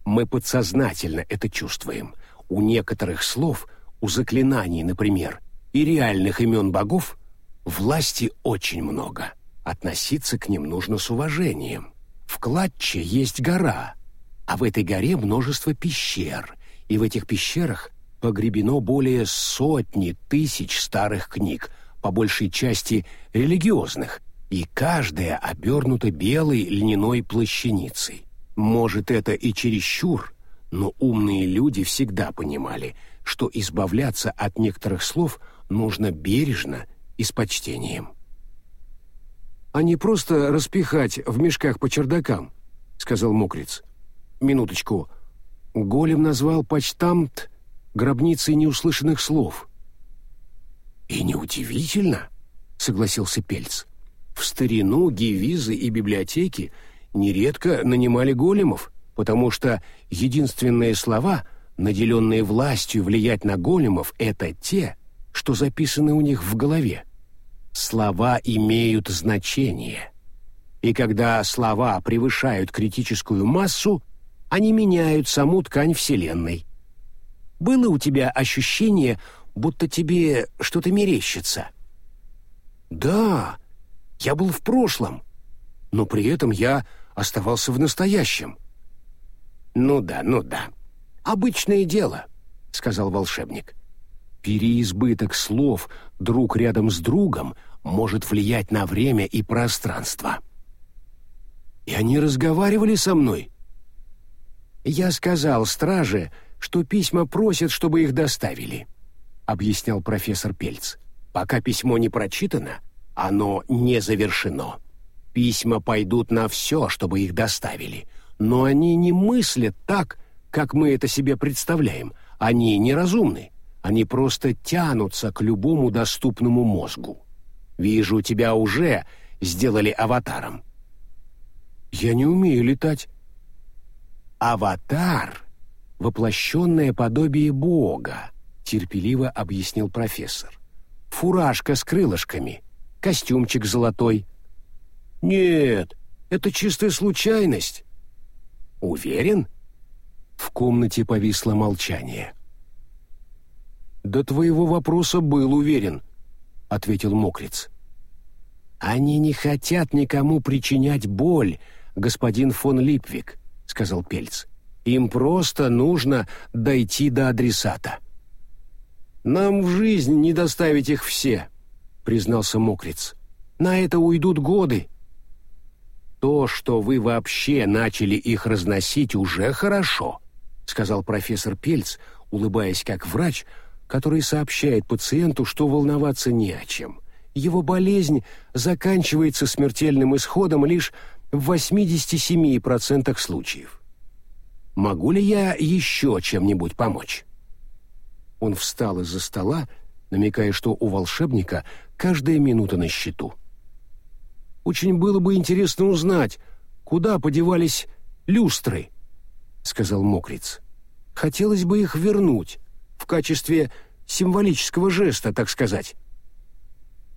Мы подсознательно это чувствуем. У некоторых слов — у заклинаний, например, и реальных имен богов, власти очень много. Относиться к ним нужно с уважением. В Кладче есть гора, а в этой горе множество пещер, и в этих пещерах погребено более сотни тысяч старых книг, по большей части религиозных, и каждая обернута белой льняной плащаницей. Может, это и чересчур, но умные люди всегда понимали — что избавляться от некоторых слов нужно бережно и с почтением. «А не просто распихать в мешках по чердакам», — сказал Мокриц. «Минуточку. Голем назвал почтамт гробницей неуслышанных слов». «И неудивительно», — согласился Пельц. «В старину гевизы и библиотеки нередко нанимали големов, потому что единственные слова — наделенные властью влиять на големов, это те, что записаны у них в голове. Слова имеют значение. И когда слова превышают критическую массу, они меняют саму ткань Вселенной. Было у тебя ощущение, будто тебе что-то мерещится? Да, я был в прошлом, но при этом я оставался в настоящем. Ну да, ну да. «Обычное дело», — сказал волшебник. «Переизбыток слов друг рядом с другом может влиять на время и пространство». «И они разговаривали со мной?» «Я сказал страже, что письма просят, чтобы их доставили», — объяснял профессор Пельц. «Пока письмо не прочитано, оно не завершено. Письма пойдут на все, чтобы их доставили, но они не мыслят так, как мы это себе представляем. Они неразумны. Они просто тянутся к любому доступному мозгу. Вижу, тебя уже сделали аватаром». «Я не умею летать». «Аватар — воплощенное подобие Бога», — терпеливо объяснил профессор. «Фуражка с крылышками, костюмчик золотой». «Нет, это чистая случайность». «Уверен?» В комнате повисло молчание. «До твоего вопроса был уверен», — ответил Мокриц. «Они не хотят никому причинять боль, господин фон Липвик», — сказал Пельц. «Им просто нужно дойти до адресата». «Нам в жизнь не доставить их все», — признался Мокриц. «На это уйдут годы». «То, что вы вообще начали их разносить, уже хорошо», — сказал профессор Пельц, улыбаясь как врач, который сообщает пациенту, что волноваться не о чем. Его болезнь заканчивается смертельным исходом лишь в 87% случаев. Могу ли я еще чем-нибудь помочь? Он встал из-за стола, намекая, что у волшебника каждая минута на счету. «Очень было бы интересно узнать, куда подевались люстры», — сказал Мокриц. «Хотелось бы их вернуть в качестве символического жеста, так сказать».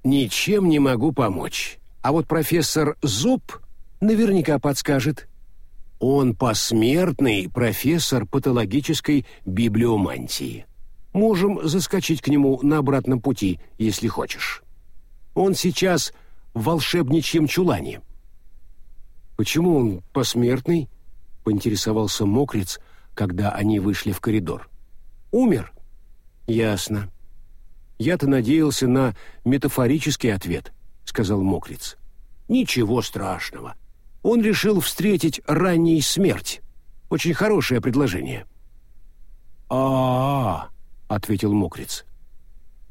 «Ничем не могу помочь. А вот профессор Зуб наверняка подскажет. Он посмертный профессор патологической библиомантии. Можем заскочить к нему на обратном пути, если хочешь. Он сейчас в волшебничьем чулане». «Почему он посмертный?» поинтересовался Мокриц, когда они вышли в коридор. «Умер?» «Ясно. Я-то надеялся на метафорический ответ», — сказал Мокриц. «Ничего страшного. Он решил встретить ранней смерть. Очень хорошее предложение». «А-а-а», — ответил Мокриц.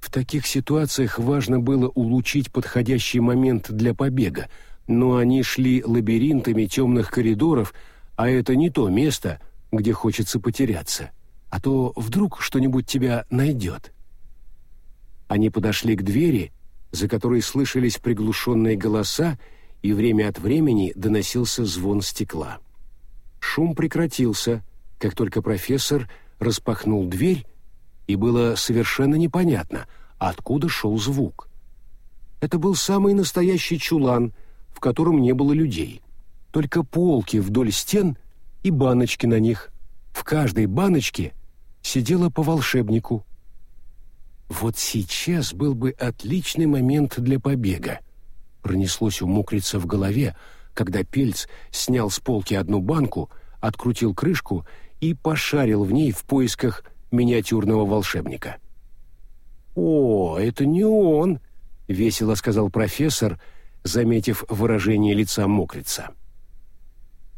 В таких ситуациях важно было улучшить подходящий момент для побега, но они шли лабиринтами темных коридоров, а это не то место, где хочется потеряться, а то вдруг что-нибудь тебя найдет. Они подошли к двери, за которой слышались приглушенные голоса, и время от времени доносился звон стекла. Шум прекратился, как только профессор распахнул дверь, и было совершенно непонятно, откуда шел звук. Это был самый настоящий чулан, в котором не было людей только полки вдоль стен и баночки на них. В каждой баночке сидело по волшебнику. Вот сейчас был бы отличный момент для побега. Пронеслось у мокрица в голове, когда Пельц снял с полки одну банку, открутил крышку и пошарил в ней в поисках миниатюрного волшебника. «О, это не он!» — весело сказал профессор, заметив выражение лица мокрица.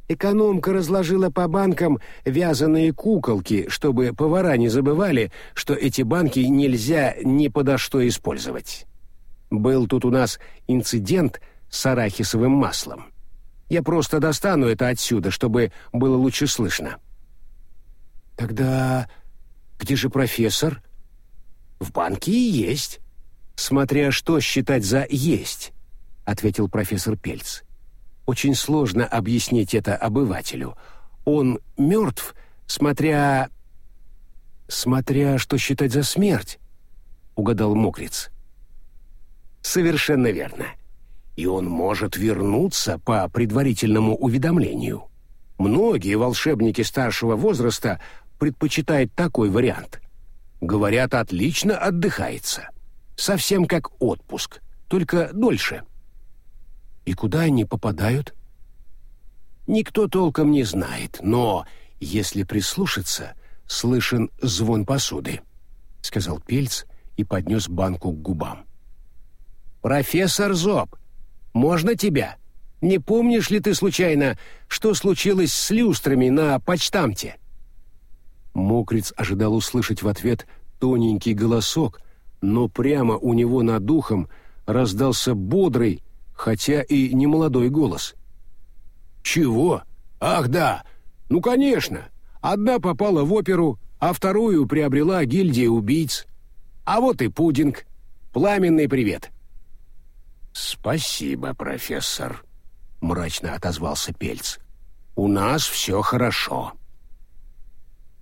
Экономка разложила по банкам вязаные куколки, чтобы повара не забывали, что эти банки нельзя ни подо что использовать. Был тут у нас инцидент с арахисовым маслом. Я просто достану это отсюда, чтобы было лучше слышно. Тогда где же профессор? В банке и есть. Смотря что считать за «есть», — ответил профессор Пельц. Очень сложно объяснить это обывателю. Он мертв, смотря... Смотря что считать за смерть, угадал Мокриц. Совершенно верно. И он может вернуться по предварительному уведомлению. Многие волшебники старшего возраста предпочитают такой вариант. Говорят, отлично отдыхается. Совсем как отпуск, только дольше. — и куда они попадают? Никто толком не знает, но, если прислушаться, слышен звон посуды, — сказал Пельц и поднес банку к губам. «Профессор Зоб, можно тебя? Не помнишь ли ты случайно, что случилось с люстрами на почтамте?» Мокриц ожидал услышать в ответ тоненький голосок, но прямо у него над духом раздался бодрый, хотя и не молодой голос. «Чего? Ах да! Ну, конечно! Одна попала в оперу, а вторую приобрела гильдия убийц. А вот и пудинг. Пламенный привет!» «Спасибо, профессор», — мрачно отозвался Пельц. «У нас все хорошо».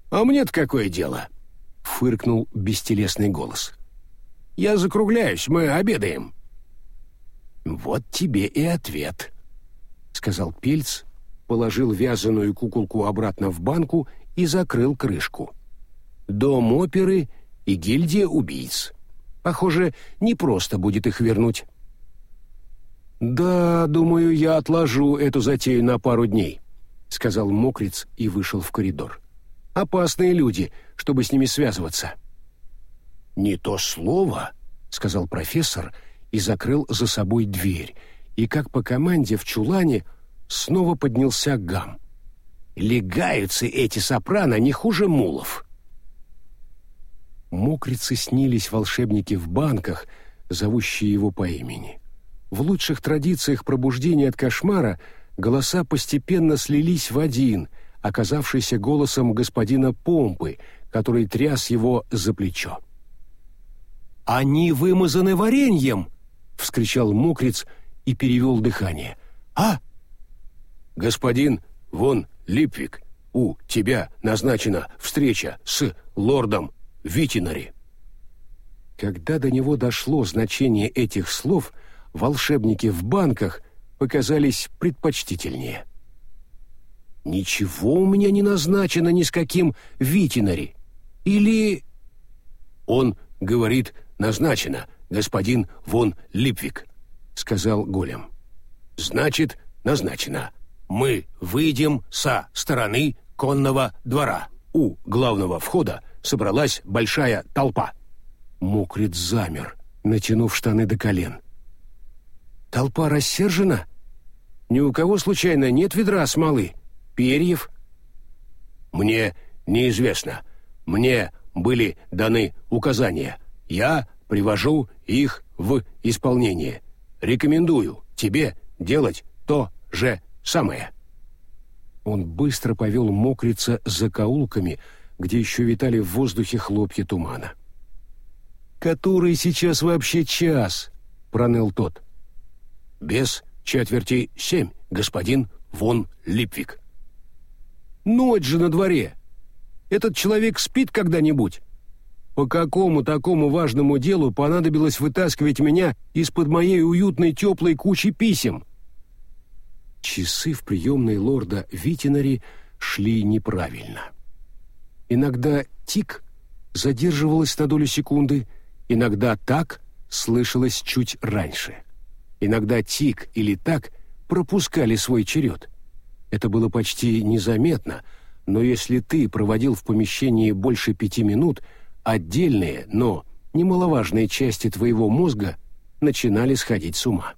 «А мне-то какое дело?» — фыркнул бестелесный голос. «Я закругляюсь, мы обедаем». «Вот тебе и ответ», — сказал Пельц, положил вязаную куколку обратно в банку и закрыл крышку. «Дом оперы и гильдия убийц. Похоже, не просто будет их вернуть». «Да, думаю, я отложу эту затею на пару дней», — сказал Мокриц и вышел в коридор. «Опасные люди, чтобы с ними связываться». «Не то слово», — сказал профессор и закрыл за собой дверь, и как по команде в чулане снова поднялся гам. «Легаются эти сопрано не хуже мулов». Мокрицы снились волшебники в банках, зовущие его по имени. В лучших традициях пробуждения от кошмара голоса постепенно слились в один, оказавшийся голосом господина Помпы, который тряс его за плечо. «Они вымазаны вареньем!» — вскричал мокриц и перевел дыхание. «А?» «Господин Вон Липвик, у тебя назначена встреча с лордом Витинари». Когда до него дошло значение этих слов, волшебники в банках показались предпочтительнее. «Ничего у меня не назначено ни с каким Витинари. Или...» «Он говорит, назначено», господин Вон Липвик», — сказал голем. «Значит, назначено. Мы выйдем со стороны конного двора. У главного входа собралась большая толпа». Мокрит замер, натянув штаны до колен. «Толпа рассержена? Ни у кого случайно нет ведра смолы, перьев?» «Мне неизвестно. Мне были даны указания. Я привожу их в исполнение. Рекомендую тебе делать то же самое». Он быстро повел мокрица за каулками, где еще витали в воздухе хлопья тумана. «Который сейчас вообще час?» — проныл тот. «Без четверти семь, господин Вон Липвик». «Ночь же на дворе! Этот человек спит когда-нибудь?» По какому такому важному делу понадобилось вытаскивать меня из-под моей уютной теплой кучи писем? Часы в приемной лорда Витинари шли неправильно. Иногда тик задерживалась на долю секунды, иногда так слышалось чуть раньше. Иногда тик или так пропускали свой черед. Это было почти незаметно, но если ты проводил в помещении больше пяти минут — отдельные, но немаловажные части твоего мозга начинали сходить с ума.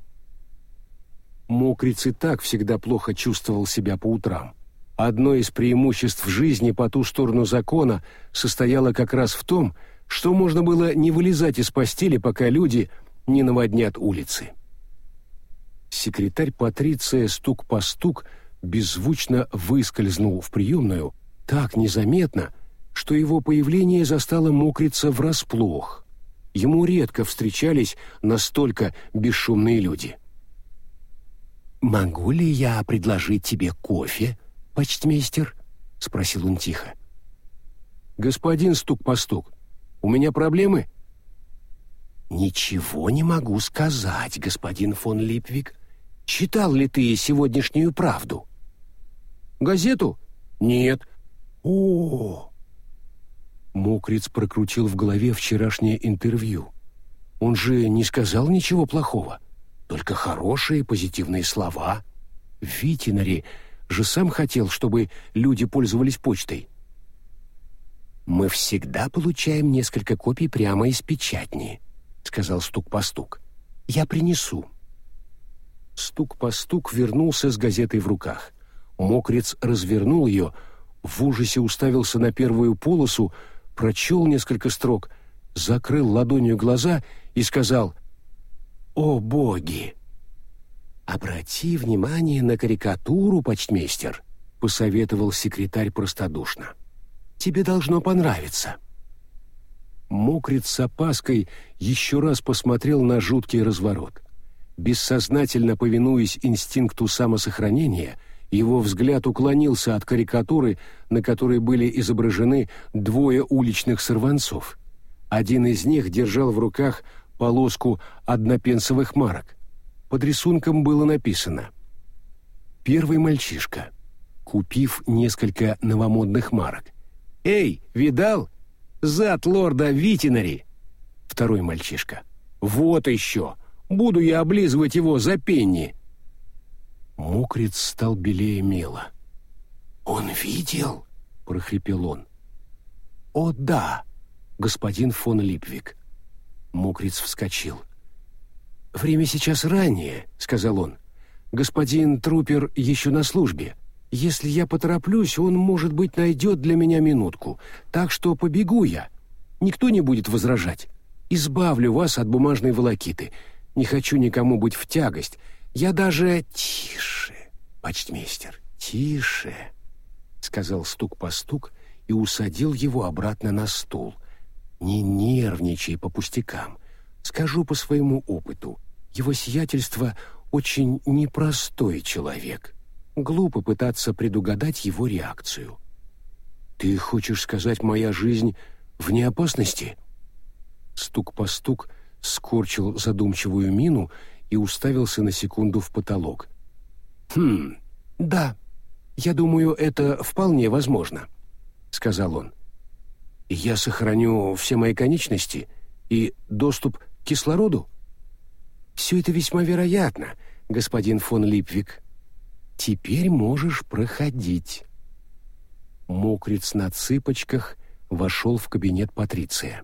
Мокриц и так всегда плохо чувствовал себя по утрам. Одно из преимуществ жизни по ту сторону закона состояло как раз в том, что можно было не вылезать из постели, пока люди не наводнят улицы. Секретарь Патриция стук по стук беззвучно выскользнул в приемную так незаметно, что его появление застало мокрица врасплох. Ему редко встречались настолько бесшумные люди. «Могу ли я предложить тебе кофе, почтмейстер?» — спросил он тихо. «Господин стук-постук, у меня проблемы?» «Ничего не могу сказать, господин фон Липвик. Читал ли ты сегодняшнюю правду?» «Газету?» «Нет». «О, Мокриц прокрутил в голове вчерашнее интервью. Он же не сказал ничего плохого, только хорошие позитивные слова. Витинари же сам хотел, чтобы люди пользовались почтой. «Мы всегда получаем несколько копий прямо из печатни», — сказал стук по стук. «Я принесу». Стук по стук вернулся с газетой в руках. Мокрец развернул ее, в ужасе уставился на первую полосу, прочел несколько строк, закрыл ладонью глаза и сказал «О боги!» «Обрати внимание на карикатуру, почтмейстер», — посоветовал секретарь простодушно. «Тебе должно понравиться». Мокрит с опаской еще раз посмотрел на жуткий разворот. Бессознательно повинуясь инстинкту самосохранения, его взгляд уклонился от карикатуры, на которой были изображены двое уличных сорванцов. Один из них держал в руках полоску однопенсовых марок. Под рисунком было написано «Первый мальчишка, купив несколько новомодных марок. «Эй, видал? Зад лорда Витинари!» Второй мальчишка. «Вот еще! Буду я облизывать его за пенни!» Мокриц стал белее мела. «Он видел?» — прохрипел он. «О, да, господин фон Липвик». Мокриц вскочил. «Время сейчас раннее», — сказал он. «Господин Трупер еще на службе. Если я потороплюсь, он, может быть, найдет для меня минутку. Так что побегу я. Никто не будет возражать. Избавлю вас от бумажной волокиты. Не хочу никому быть в тягость. Я даже... Тише, почтмейстер, тише, — сказал стук по стук и усадил его обратно на стул. Не нервничай по пустякам. Скажу по своему опыту. Его сиятельство очень непростой человек. Глупо пытаться предугадать его реакцию. «Ты хочешь сказать, моя жизнь вне опасности?» Стук по стук скорчил задумчивую мину и уставился на секунду в потолок. «Хм, да, я думаю, это вполне возможно», — сказал он. «Я сохраню все мои конечности и доступ к кислороду?» «Все это весьма вероятно, господин фон Липвик», Теперь можешь проходить. Мокриц на цыпочках вошел в кабинет Патриция.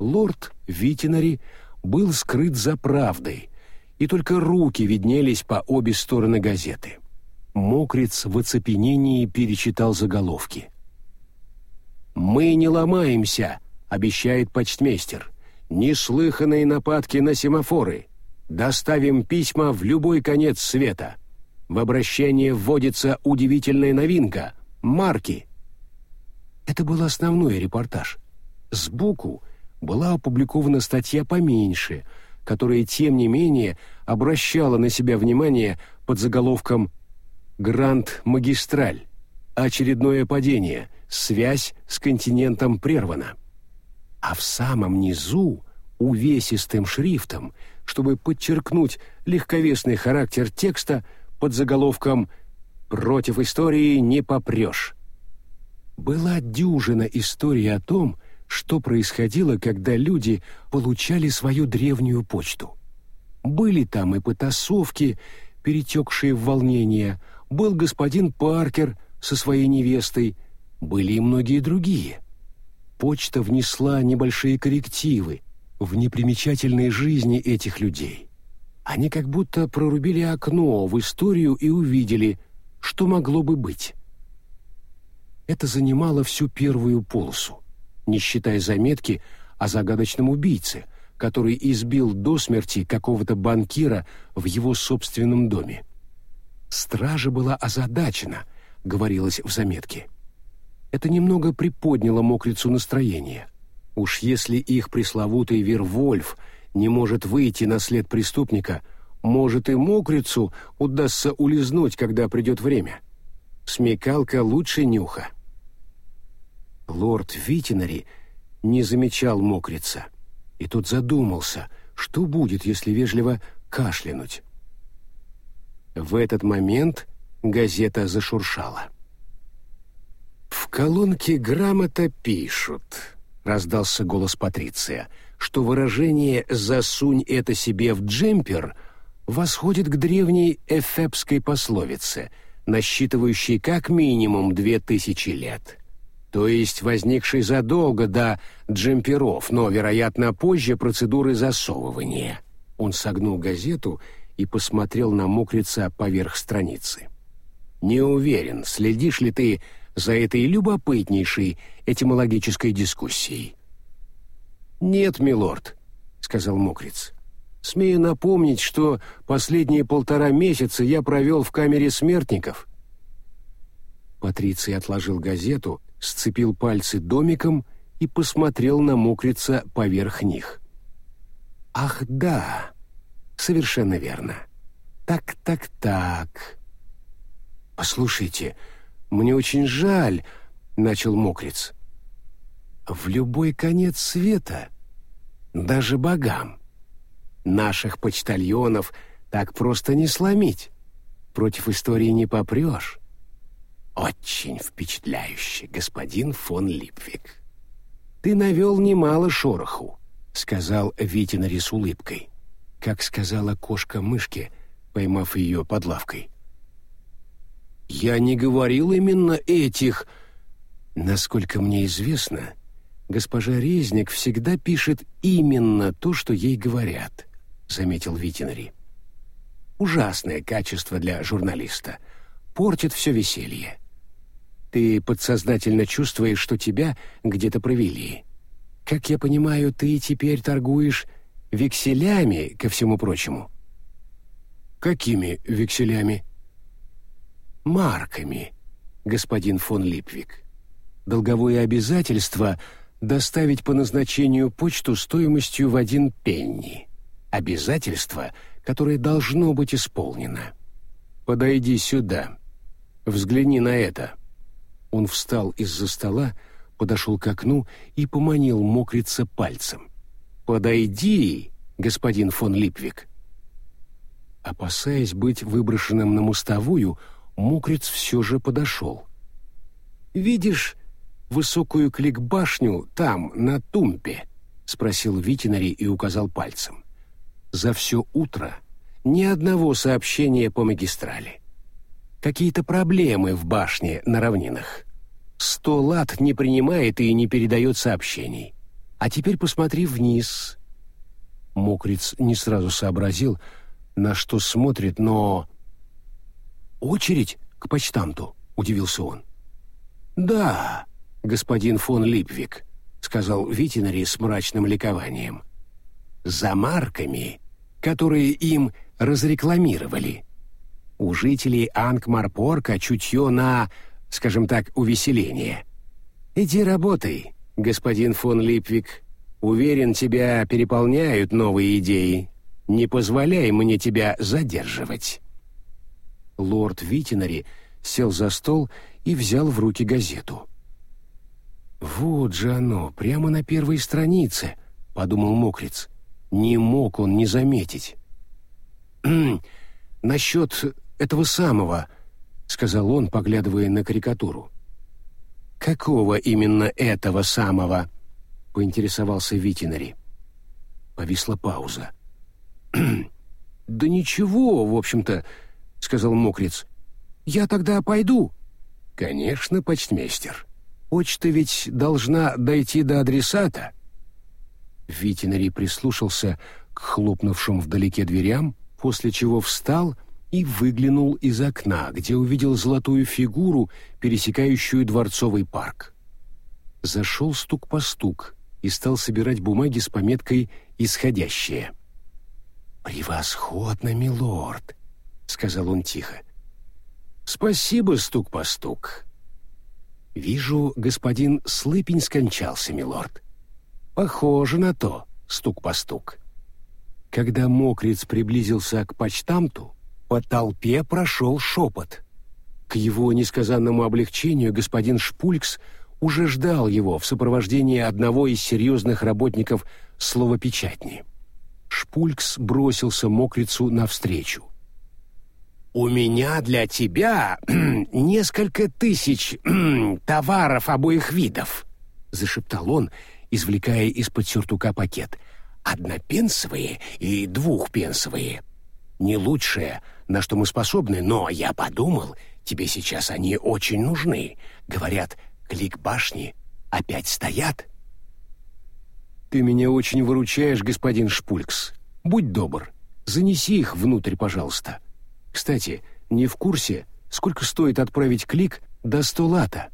Лорд Витинари был скрыт за правдой, и только руки виднелись по обе стороны газеты. Мокриц в оцепенении перечитал заголовки. «Мы не ломаемся», — обещает почтмейстер. «Неслыханные нападки на семафоры. Доставим письма в любой конец света». В обращение вводится удивительная новинка — марки. Это был основной репортаж. Сбоку была опубликована статья поменьше, которая, тем не менее, обращала на себя внимание под заголовком «Гранд Магистраль. Очередное падение. Связь с континентом прервана». А в самом низу, увесистым шрифтом, чтобы подчеркнуть легковесный характер текста, под заголовком «Против истории не попрешь». Была дюжина историй о том, что происходило, когда люди получали свою древнюю почту. Были там и потасовки, перетекшие в волнение, был господин Паркер со своей невестой, были и многие другие. Почта внесла небольшие коррективы в непримечательные жизни этих людей. Они как будто прорубили окно в историю и увидели, что могло бы быть. Это занимало всю первую полосу, не считая заметки о загадочном убийце, который избил до смерти какого-то банкира в его собственном доме. Стража была озадачена, говорилось в заметке. Это немного приподняло мокрицу настроение. Уж если их пресловутый Вервольф — не может выйти на след преступника, может и мокрицу удастся улизнуть, когда придет время. Смекалка лучше нюха. Лорд Витинари не замечал мокрица, и тут задумался, что будет, если вежливо кашлянуть. В этот момент газета зашуршала. «В колонке грамота пишут», — раздался голос Патриция, — что выражение «засунь это себе в джемпер» восходит к древней эфепской пословице, насчитывающей как минимум две тысячи лет. То есть возникшей задолго до джемперов, но, вероятно, позже процедуры засовывания. Он согнул газету и посмотрел на мокрица поверх страницы. «Не уверен, следишь ли ты за этой любопытнейшей этимологической дискуссией. «Нет, милорд», — сказал мокриц. «Смею напомнить, что последние полтора месяца я провел в камере смертников». Патриций отложил газету, сцепил пальцы домиком и посмотрел на мокрица поверх них. «Ах, да! Совершенно верно. Так, так, так. Послушайте, мне очень жаль, начал Мокриц. В любой конец света, даже богам, наших почтальонов так просто не сломить. Против истории не попрешь. Очень впечатляюще, господин фон Липвик. Ты навел немало шороху, сказал Витинари с улыбкой, как сказала кошка мышке, поймав ее под лавкой. «Я не говорил именно этих...» «Насколько мне известно, госпожа Резник всегда пишет именно то, что ей говорят», — заметил Витинари. «Ужасное качество для журналиста. Портит все веселье. Ты подсознательно чувствуешь, что тебя где-то провели. Как я понимаю, ты теперь торгуешь векселями, ко всему прочему». Какими векселями? Марками, господин фон Липвик. Долговое обязательство доставить по назначению почту стоимостью в один пенни. Обязательство, которое должно быть исполнено. Подойди сюда. Взгляни на это. Он встал из-за стола, подошел к окну и поманил мокрица пальцем. «Подойди, господин фон Липвик». Опасаясь быть выброшенным на мостовую, мокрец все же подошел. «Видишь высокую кликбашню там, на тумпе?» — спросил Витинари и указал пальцем. «За все утро ни одного сообщения по магистрали. Какие-то проблемы в башне на равнинах. Сто лат не принимает и не передает сообщений. А теперь посмотри вниз». Мокриц не сразу сообразил, на что смотрит, но... «Очередь к почтамту?» — удивился он. «Да, господин фон Липвик», — сказал Витинари с мрачным ликованием. «За марками, которые им разрекламировали. У жителей Ангмарпорка чутье на, скажем так, увеселение. Иди работай, господин фон Липвик. Уверен, тебя переполняют новые идеи. Не позволяй мне тебя задерживать». Лорд Витинари сел за стол и взял в руки газету. «Вот же оно, прямо на первой странице», — подумал Мокриц. Не мог он не заметить. «Насчет этого самого», — сказал он, поглядывая на карикатуру. «Какого именно этого самого?» — поинтересовался Витинари. Повисла пауза. «Да ничего, в общем-то», — сказал Мокриц. «Я тогда пойду». «Конечно, почтмейстер. Почта ведь должна дойти до адресата». Витинари прислушался к хлопнувшим вдалеке дверям, после чего встал и выглянул из окна, где увидел золотую фигуру, пересекающую Дворцовый парк. Зашел стук по стук и стал собирать бумаги с пометкой «Исходящее». «Превосходно, милорд», — сказал он тихо. «Спасибо, стук по стук». «Вижу, господин Слыпень скончался, милорд». «Похоже на то, стук по стук». Когда мокрец приблизился к почтамту, по толпе прошел шепот. К его несказанному облегчению господин Шпулькс уже ждал его в сопровождении одного из серьезных работников словопечатни. Шпулькс бросился мокрицу навстречу. «У меня для тебя несколько тысяч товаров обоих видов», — зашептал он, извлекая из-под сюртука пакет. «Однопенсовые и двухпенсовые. Не лучшее, на что мы способны, но я подумал, тебе сейчас они очень нужны. Говорят, клик башни опять стоят». «Ты меня очень выручаешь, господин Шпулькс. Будь добр, занеси их внутрь, пожалуйста. Кстати, не в курсе, сколько стоит отправить клик до сто лата?»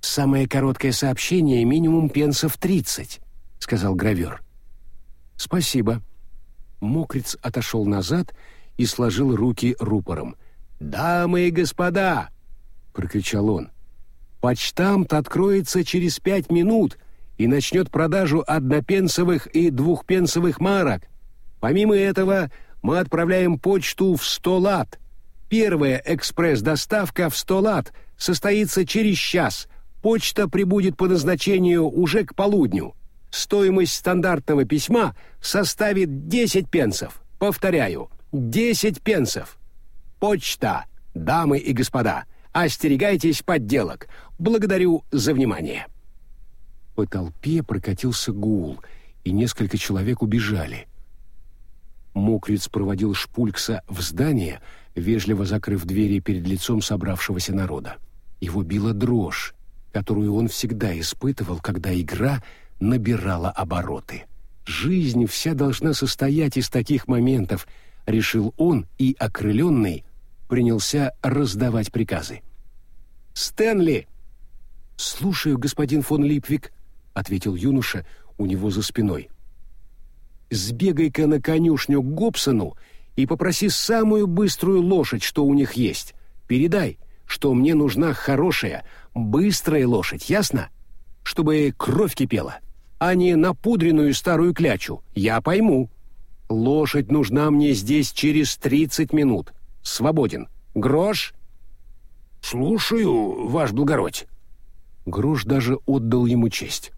«Самое короткое сообщение минимум пенсов тридцать», — сказал гравер. «Спасибо». Мокриц отошел назад и сложил руки рупором. «Дамы и господа!» — прокричал он. «Почтамт откроется через пять минут и начнет продажу однопенсовых и двухпенсовых марок. Помимо этого, мы отправляем почту в 100 лат. Первая экспресс-доставка в 100 лат состоится через час. Почта прибудет по назначению уже к полудню. Стоимость стандартного письма составит 10 пенсов. Повторяю, 10 пенсов. Почта, дамы и господа, остерегайтесь подделок. Благодарю за внимание. По толпе прокатился гул, и несколько человек убежали. Мокриц проводил Шпулькса в здание, вежливо закрыв двери перед лицом собравшегося народа. Его била дрожь, которую он всегда испытывал, когда игра набирала обороты. Жизнь вся должна состоять из таких моментов, решил он и, окрыленный, принялся раздавать приказы. «Стэнли!» «Слушаю, господин фон Липвик», ответил юноша у него за спиной. Сбегай-ка на конюшню к Гобсону и попроси самую быструю лошадь, что у них есть. Передай, что мне нужна хорошая, быстрая лошадь, ясно? Чтобы кровь кипела, а не напудренную старую клячу. Я пойму. Лошадь нужна мне здесь через тридцать минут. Свободен. Грош? Слушаю, ваш благородь. Грош даже отдал ему честь.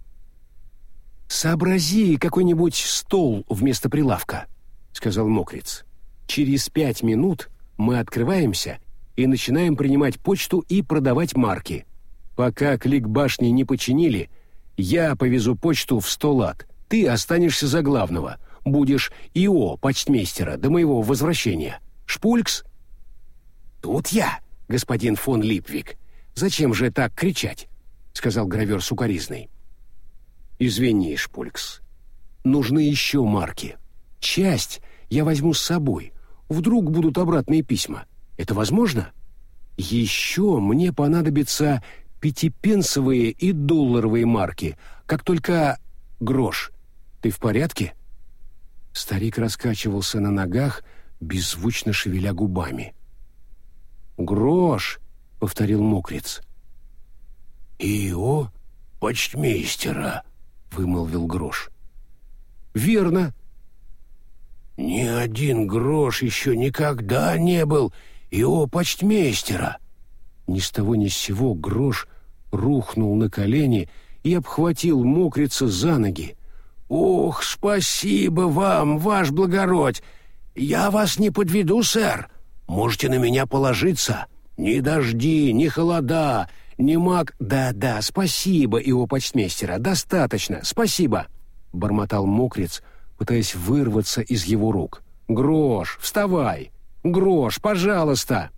«Сообрази какой-нибудь стол вместо прилавка», — сказал Мокриц. «Через пять минут мы открываемся и начинаем принимать почту и продавать марки. Пока клик башни не починили, я повезу почту в сто лат. Ты останешься за главного. Будешь ИО почтмейстера до моего возвращения. Шпулькс?» «Тут я, господин фон Липвик. Зачем же так кричать?» — сказал гравер сукоризный. «Извини, Шпулькс. Нужны еще марки. Часть я возьму с собой. Вдруг будут обратные письма. Это возможно? Еще мне понадобятся пятипенсовые и долларовые марки. Как только... Грош, ты в порядке?» Старик раскачивался на ногах, беззвучно шевеля губами. «Грош!» — повторил мокрец. «Ио, почтмейстера!» — вымолвил Грош. «Верно». «Ни один Грош еще никогда не был его почтмейстера». Ни с того ни с сего Грош рухнул на колени и обхватил мокрица за ноги. «Ох, спасибо вам, ваш благородь! Я вас не подведу, сэр. Можете на меня положиться. Ни дожди, ни холода, не маг... Да-да, спасибо, его почтмейстера, достаточно, спасибо, бормотал мокрец, пытаясь вырваться из его рук. Грош, вставай! Грош, пожалуйста!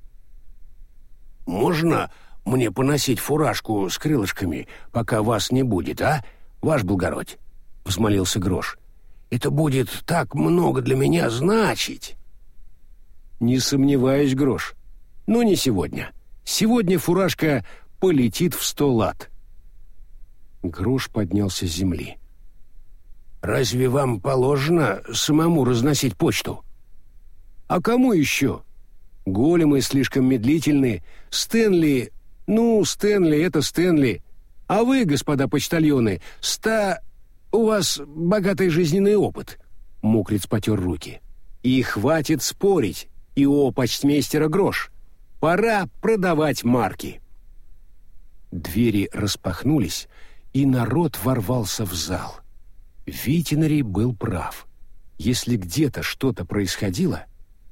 Можно мне поносить фуражку с крылышками, пока вас не будет, а, ваш благородь? Взмолился Грош. Это будет так много для меня значить. Не сомневаюсь, Грош. Но не сегодня. Сегодня фуражка полетит в сто лат. Грош поднялся с земли. «Разве вам положено самому разносить почту?» «А кому еще? Големы слишком медлительны. Стэнли... Ну, Стэнли — это Стэнли. А вы, господа почтальоны, ста... У вас богатый жизненный опыт». Мокриц потер руки. «И хватит спорить, и о почтмейстера грош. Пора продавать марки». Двери распахнулись, и народ ворвался в зал. Витинари был прав. Если где-то что-то происходило,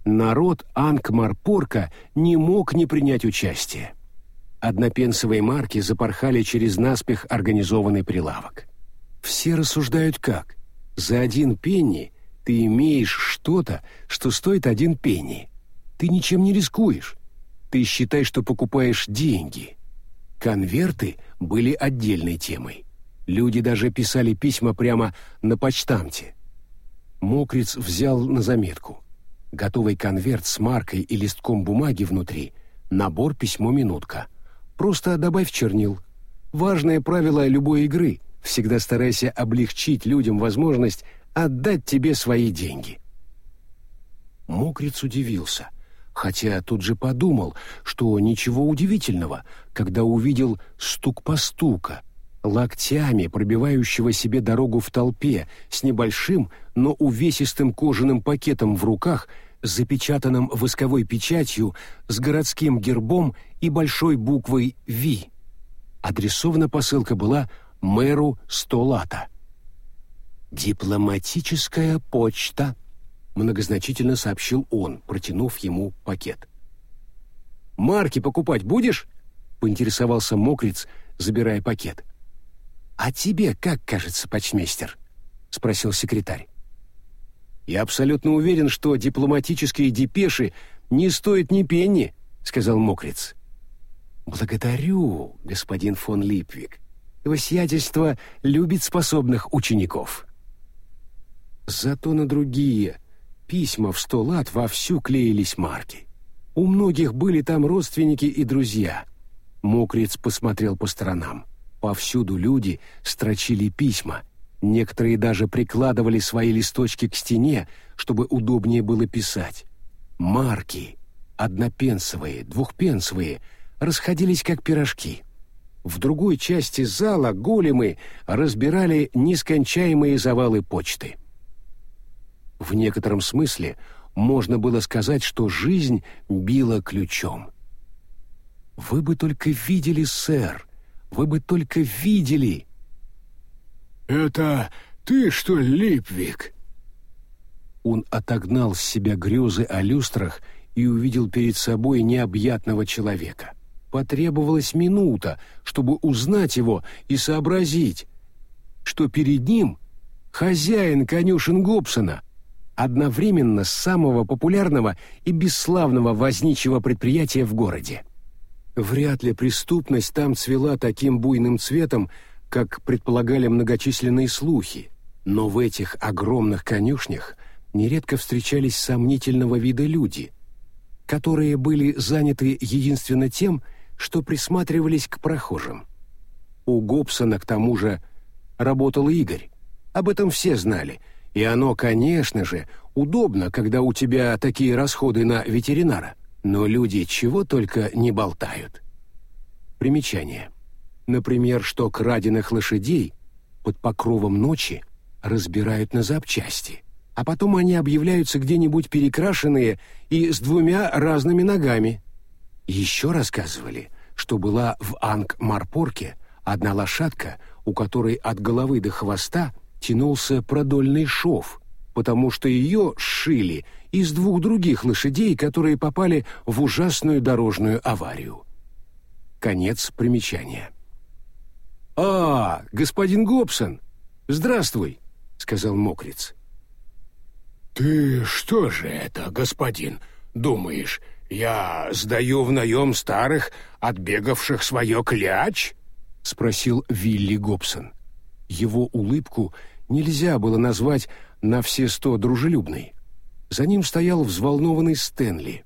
народ Анкмарпорка не мог не принять участие. Однопенсовые марки запорхали через наспех организованный прилавок. Все рассуждают как? За один пенни ты имеешь что-то, что стоит один пенни. Ты ничем не рискуешь. Ты считай, что покупаешь деньги — Конверты были отдельной темой. Люди даже писали письма прямо на почтамте. Мокриц взял на заметку. Готовый конверт с маркой и листком бумаги внутри. Набор письмо-минутка. Просто добавь чернил. Важное правило любой игры. Всегда старайся облегчить людям возможность отдать тебе свои деньги. Мокриц удивился — хотя тут же подумал, что ничего удивительного, когда увидел стук по стука, локтями пробивающего себе дорогу в толпе с небольшим, но увесистым кожаным пакетом в руках, запечатанным восковой печатью с городским гербом и большой буквой «Ви». Адресована посылка была мэру Столата. «Дипломатическая почта», — многозначительно сообщил он, протянув ему пакет. «Марки покупать будешь?» — поинтересовался мокриц, забирая пакет. «А тебе как кажется, почмейстер?» — спросил секретарь. «Я абсолютно уверен, что дипломатические депеши не стоят ни пенни», — сказал мокриц. «Благодарю, господин фон Липвик. Его сиятельство любит способных учеников». Зато на другие письма в сто лат вовсю клеились марки. У многих были там родственники и друзья. Мокриц посмотрел по сторонам. Повсюду люди строчили письма. Некоторые даже прикладывали свои листочки к стене, чтобы удобнее было писать. Марки, однопенсовые, двухпенсовые — расходились как пирожки. В другой части зала големы разбирали нескончаемые завалы почты. В некотором смысле можно было сказать, что жизнь била ключом. «Вы бы только видели, сэр! Вы бы только видели!» «Это ты, что ли, Липвик?» Он отогнал с себя грезы о люстрах и увидел перед собой необъятного человека — Потребовалась минута, чтобы узнать его и сообразить, что перед ним хозяин конюшен Гобсона, одновременно самого популярного и бесславного возничего предприятия в городе. Вряд ли преступность там цвела таким буйным цветом, как предполагали многочисленные слухи, но в этих огромных конюшнях нередко встречались сомнительного вида люди, которые были заняты единственно тем, что присматривались к прохожим. У Гобсона, к тому же, работал Игорь. Об этом все знали, и оно, конечно же, удобно, когда у тебя такие расходы на ветеринара. Но люди чего только не болтают. Примечание. Например, что краденых лошадей под покровом ночи разбирают на запчасти, а потом они объявляются где-нибудь перекрашенные и с двумя разными ногами – еще рассказывали, что была в Анг-Марпорке одна лошадка, у которой от головы до хвоста тянулся продольный шов, потому что ее сшили из двух других лошадей, которые попали в ужасную дорожную аварию. Конец примечания. «А, господин Гобсон! Здравствуй!» — сказал Мокриц. «Ты что же это, господин, думаешь, «Я сдаю в наем старых, отбегавших свое кляч?» — спросил Вилли Гобсон. Его улыбку нельзя было назвать на все сто дружелюбной. За ним стоял взволнованный Стэнли.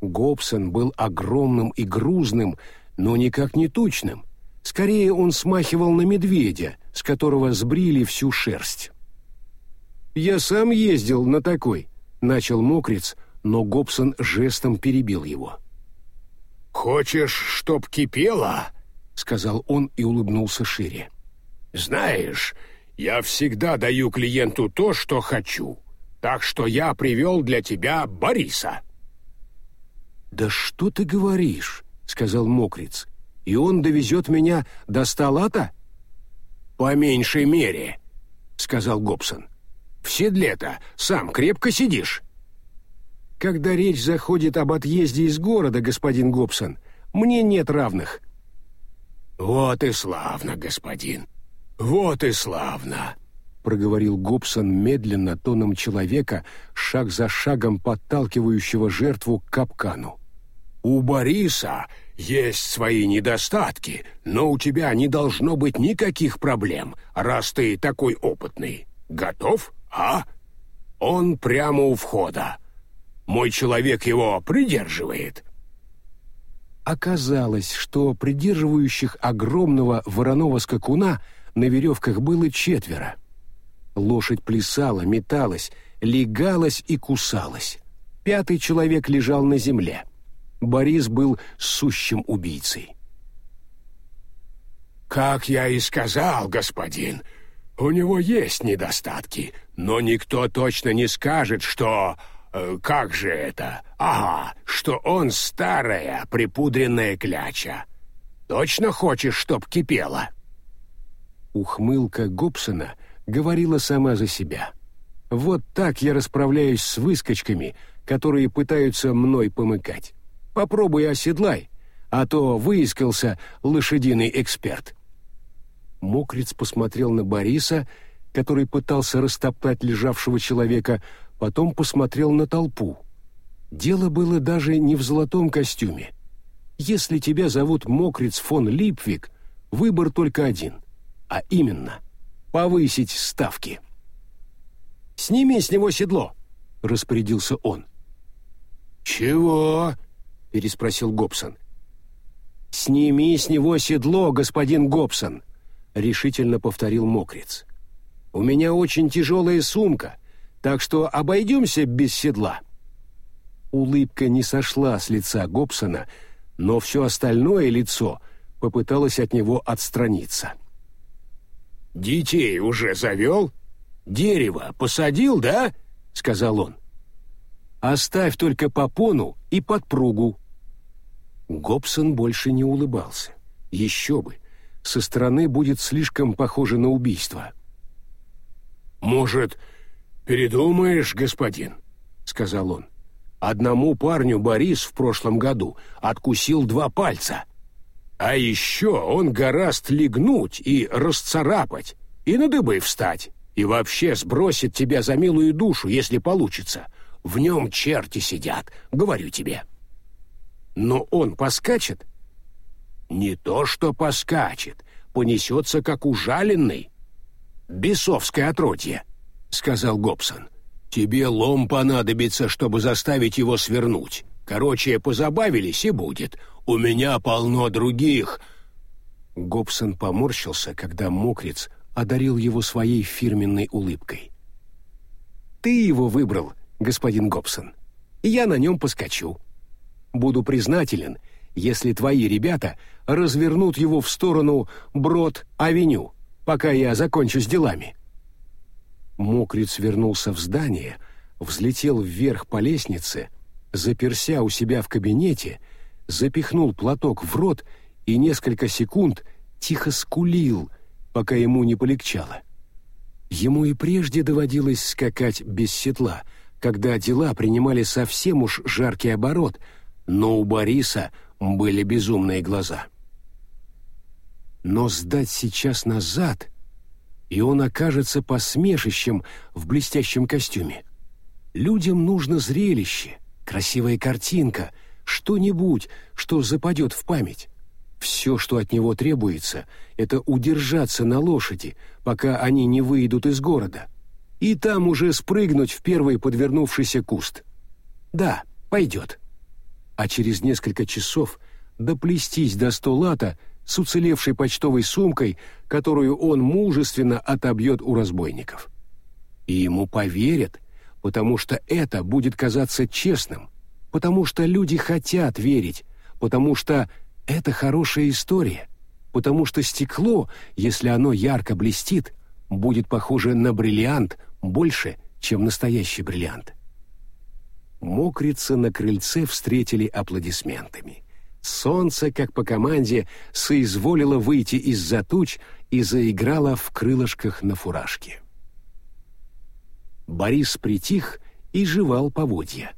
Гобсон был огромным и грузным, но никак не тучным. Скорее он смахивал на медведя, с которого сбрили всю шерсть. «Я сам ездил на такой», — начал мокрец, но Гобсон жестом перебил его. «Хочешь, чтоб кипело?» — сказал он и улыбнулся шире. «Знаешь, я всегда даю клиенту то, что хочу, так что я привел для тебя Бориса». «Да что ты говоришь?» — сказал Мокриц. «И он довезет меня до Сталата?» «По меньшей мере», — сказал Гобсон. «В седле-то сам крепко сидишь». Когда речь заходит об отъезде из города, господин Гобсон, мне нет равных». «Вот и славно, господин, вот и славно», — проговорил Гобсон медленно тоном человека, шаг за шагом подталкивающего жертву к капкану. «У Бориса есть свои недостатки, но у тебя не должно быть никаких проблем, раз ты такой опытный. Готов, а? Он прямо у входа. Мой человек его придерживает». Оказалось, что придерживающих огромного вороного скакуна на веревках было четверо. Лошадь плясала, металась, легалась и кусалась. Пятый человек лежал на земле. Борис был сущим убийцей. «Как я и сказал, господин, у него есть недостатки, но никто точно не скажет, что... Э, как же это? Ага, что он старая припудренная кляча. Точно хочешь, чтоб кипела?» Ухмылка Гобсона говорила сама за себя. «Вот так я расправляюсь с выскочками, которые пытаются мной помыкать. Попробуй оседлай, а то выискался лошадиный эксперт». Мокриц посмотрел на Бориса, который пытался растоптать лежавшего человека, потом посмотрел на толпу. Дело было даже не в золотом костюме. Если тебя зовут Мокриц фон Липвик, выбор только один, а именно повысить ставки. «Сними с него седло», — распорядился он. «Чего?» — переспросил Гобсон. «Сними с него седло, господин Гобсон», — решительно повторил Мокриц. «У меня очень тяжелая сумка, так что обойдемся без седла». Улыбка не сошла с лица Гобсона, но все остальное лицо попыталось от него отстраниться. «Детей уже завел? Дерево посадил, да?» — сказал он. «Оставь только попону и подпругу». Гобсон больше не улыбался. Еще бы, со стороны будет слишком похоже на убийство. «Может, передумаешь, господин?» — сказал он. «Одному парню Борис в прошлом году откусил два пальца. А еще он гораст легнуть и расцарапать, и на дыбы встать, и вообще сбросит тебя за милую душу, если получится. В нем черти сидят, говорю тебе». «Но он поскачет?» Не то что поскачет, понесется как ужаленный. «Бесовское отродье», — сказал Гобсон. «Тебе лом понадобится, чтобы заставить его свернуть. Короче, позабавились и будет. У меня полно других». Гобсон поморщился, когда мокрец одарил его своей фирменной улыбкой. «Ты его выбрал, господин Гобсон, и я на нем поскочу. Буду признателен, — если твои ребята развернут его в сторону Брод-авеню, пока я закончу с делами». Мокриц вернулся в здание, взлетел вверх по лестнице, заперся у себя в кабинете, запихнул платок в рот и несколько секунд тихо скулил, пока ему не полегчало. Ему и прежде доводилось скакать без седла, когда дела принимали совсем уж жаркий оборот, но у Бориса были безумные глаза. Но сдать сейчас назад, и он окажется посмешищем в блестящем костюме. Людям нужно зрелище, красивая картинка, что-нибудь, что западет в память. Все, что от него требуется, это удержаться на лошади, пока они не выйдут из города, и там уже спрыгнуть в первый подвернувшийся куст. Да, пойдет а через несколько часов доплестись до столата с уцелевшей почтовой сумкой, которую он мужественно отобьет у разбойников. И ему поверят, потому что это будет казаться честным, потому что люди хотят верить, потому что это хорошая история, потому что стекло, если оно ярко блестит, будет похоже на бриллиант больше, чем настоящий бриллиант. Мокрица на крыльце встретили аплодисментами. Солнце, как по команде, соизволило выйти из-за туч и заиграло в крылышках на фуражке. Борис притих и жевал поводья.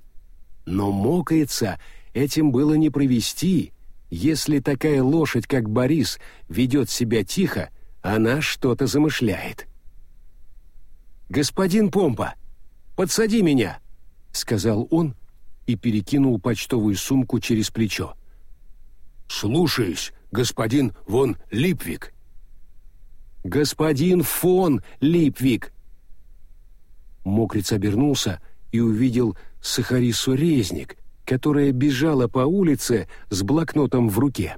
Но мокается этим было не провести. Если такая лошадь, как Борис, ведет себя тихо, она что-то замышляет. «Господин Помпа, подсади меня!» — сказал он и перекинул почтовую сумку через плечо. «Слушаюсь, господин Вон Липвик». «Господин фон Липвик!» Мокриц обернулся и увидел Сахарису Резник, которая бежала по улице с блокнотом в руке.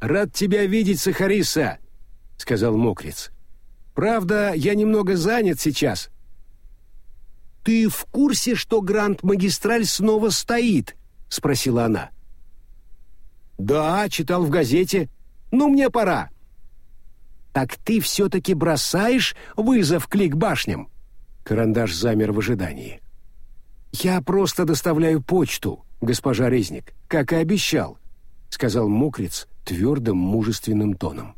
«Рад тебя видеть, Сахариса!» — сказал Мокриц. «Правда, я немного занят сейчас, «Ты в курсе, что Гранд-магистраль снова стоит?» — спросила она. «Да, читал в газете. Ну, мне пора. Так ты все-таки бросаешь вызов клик башням?» Карандаш замер в ожидании. «Я просто доставляю почту, госпожа Резник, как и обещал», — сказал Мокриц твердым мужественным тоном.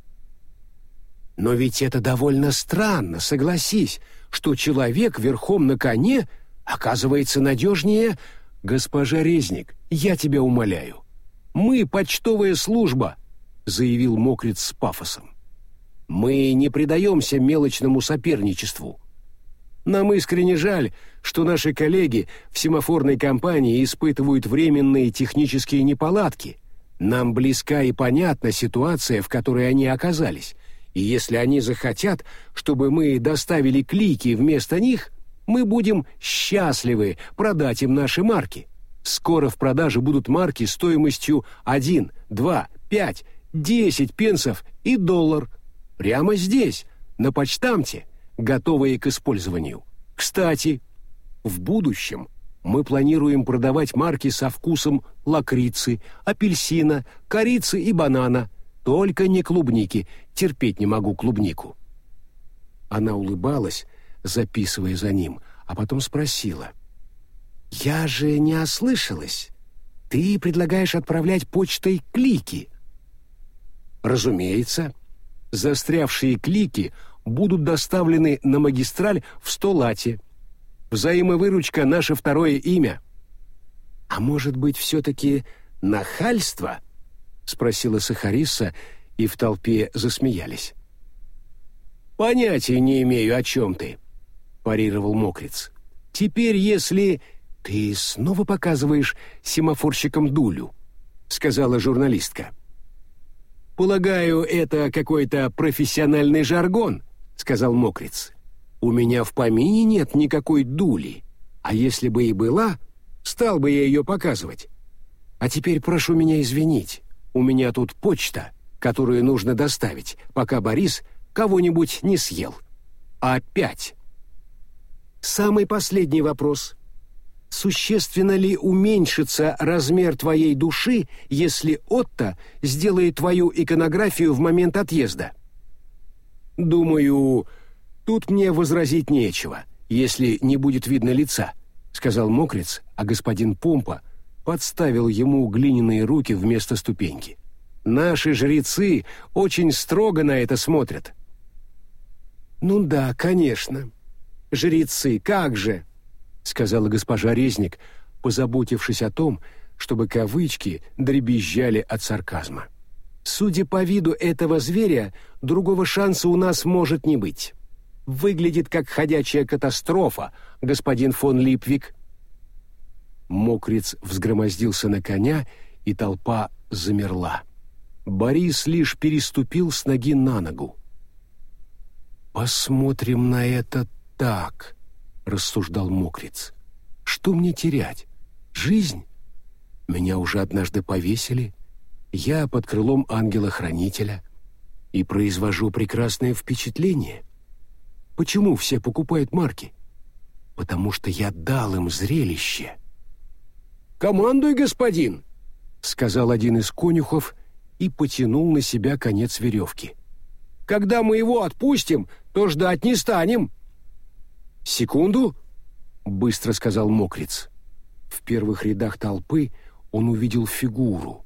«Но ведь это довольно странно, согласись, что человек верхом на коне оказывается надежнее...» «Госпожа Резник, я тебя умоляю. Мы почтовая служба», — заявил Мокриц с пафосом. «Мы не предаемся мелочному соперничеству. Нам искренне жаль, что наши коллеги в семафорной компании испытывают временные технические неполадки. Нам близка и понятна ситуация, в которой они оказались, и если они захотят, чтобы мы доставили клики вместо них, мы будем счастливы продать им наши марки. Скоро в продаже будут марки стоимостью 1, 2, 5, 10 пенсов и доллар. Прямо здесь, на почтамте, готовые к использованию. Кстати, в будущем мы планируем продавать марки со вкусом лакрицы, апельсина, корицы и банана, только не клубники, терпеть не могу клубнику. Она улыбалась, записывая за ним, а потом спросила. «Я же не ослышалась. Ты предлагаешь отправлять почтой клики?» «Разумеется. Застрявшие клики будут доставлены на магистраль в Столате. Взаимовыручка — наше второе имя». «А может быть, все-таки нахальство?» — спросила Сахариса, и в толпе засмеялись. «Понятия не имею, о чем ты», — парировал Мокриц. «Теперь, если ты снова показываешь семафорщикам дулю», — сказала журналистка. «Полагаю, это какой-то профессиональный жаргон», — сказал Мокриц. «У меня в помине нет никакой дули, а если бы и была, стал бы я ее показывать. А теперь прошу меня извинить, у меня тут почта, которую нужно доставить, пока Борис кого-нибудь не съел. Опять. Самый последний вопрос. Существенно ли уменьшится размер твоей души, если Отто сделает твою иконографию в момент отъезда? Думаю, тут мне возразить нечего, если не будет видно лица, сказал Мокриц, а господин Помпа подставил ему глиняные руки вместо ступеньки. Наши жрецы очень строго на это смотрят. Ну да, конечно. Жрецы, как же, сказала госпожа Резник, позаботившись о том, чтобы кавычки дребезжали от сарказма. Судя по виду этого зверя, другого шанса у нас может не быть. Выглядит как ходячая катастрофа, господин фон Липвик. Мокриц взгромоздился на коня, и толпа замерла. Борис лишь переступил с ноги на ногу. «Посмотрим на это так», — рассуждал Мокриц. «Что мне терять? Жизнь? Меня уже однажды повесили. Я под крылом ангела-хранителя и произвожу прекрасное впечатление. Почему все покупают марки? Потому что я дал им зрелище». «Командуй, господин!» — сказал один из конюхов и потянул на себя конец веревки. «Когда мы его отпустим, то ждать не станем». «Секунду», — быстро сказал Мокриц. В первых рядах толпы он увидел фигуру.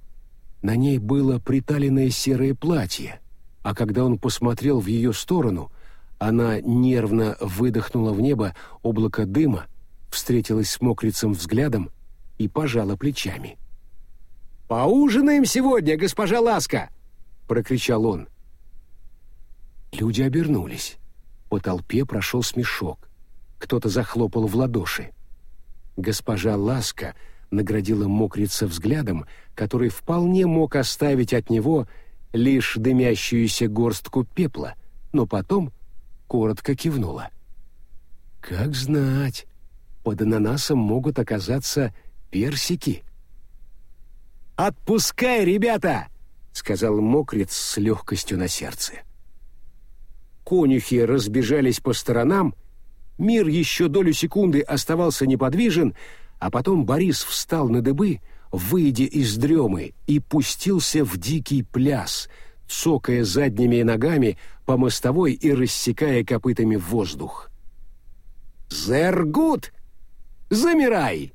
На ней было приталенное серое платье, а когда он посмотрел в ее сторону, она нервно выдохнула в небо облако дыма, встретилась с Мокрицем взглядом и пожала плечами. «Поужинаем сегодня, госпожа Ласка!» — прокричал он. Люди обернулись. По толпе прошел смешок. Кто-то захлопал в ладоши. Госпожа Ласка наградила мокрица взглядом, который вполне мог оставить от него лишь дымящуюся горстку пепла, но потом коротко кивнула. «Как знать, под ананасом могут оказаться персики». «Отпускай, ребята!» — сказал мокрец с легкостью на сердце. Конюхи разбежались по сторонам, Мир еще долю секунды оставался неподвижен, а потом Борис встал на дыбы, выйдя из дремы, и пустился в дикий пляс, цокая задними ногами по мостовой и рассекая копытами воздух. «Зергут! Замирай!»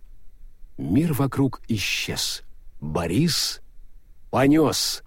Мир вокруг исчез. Борис понес.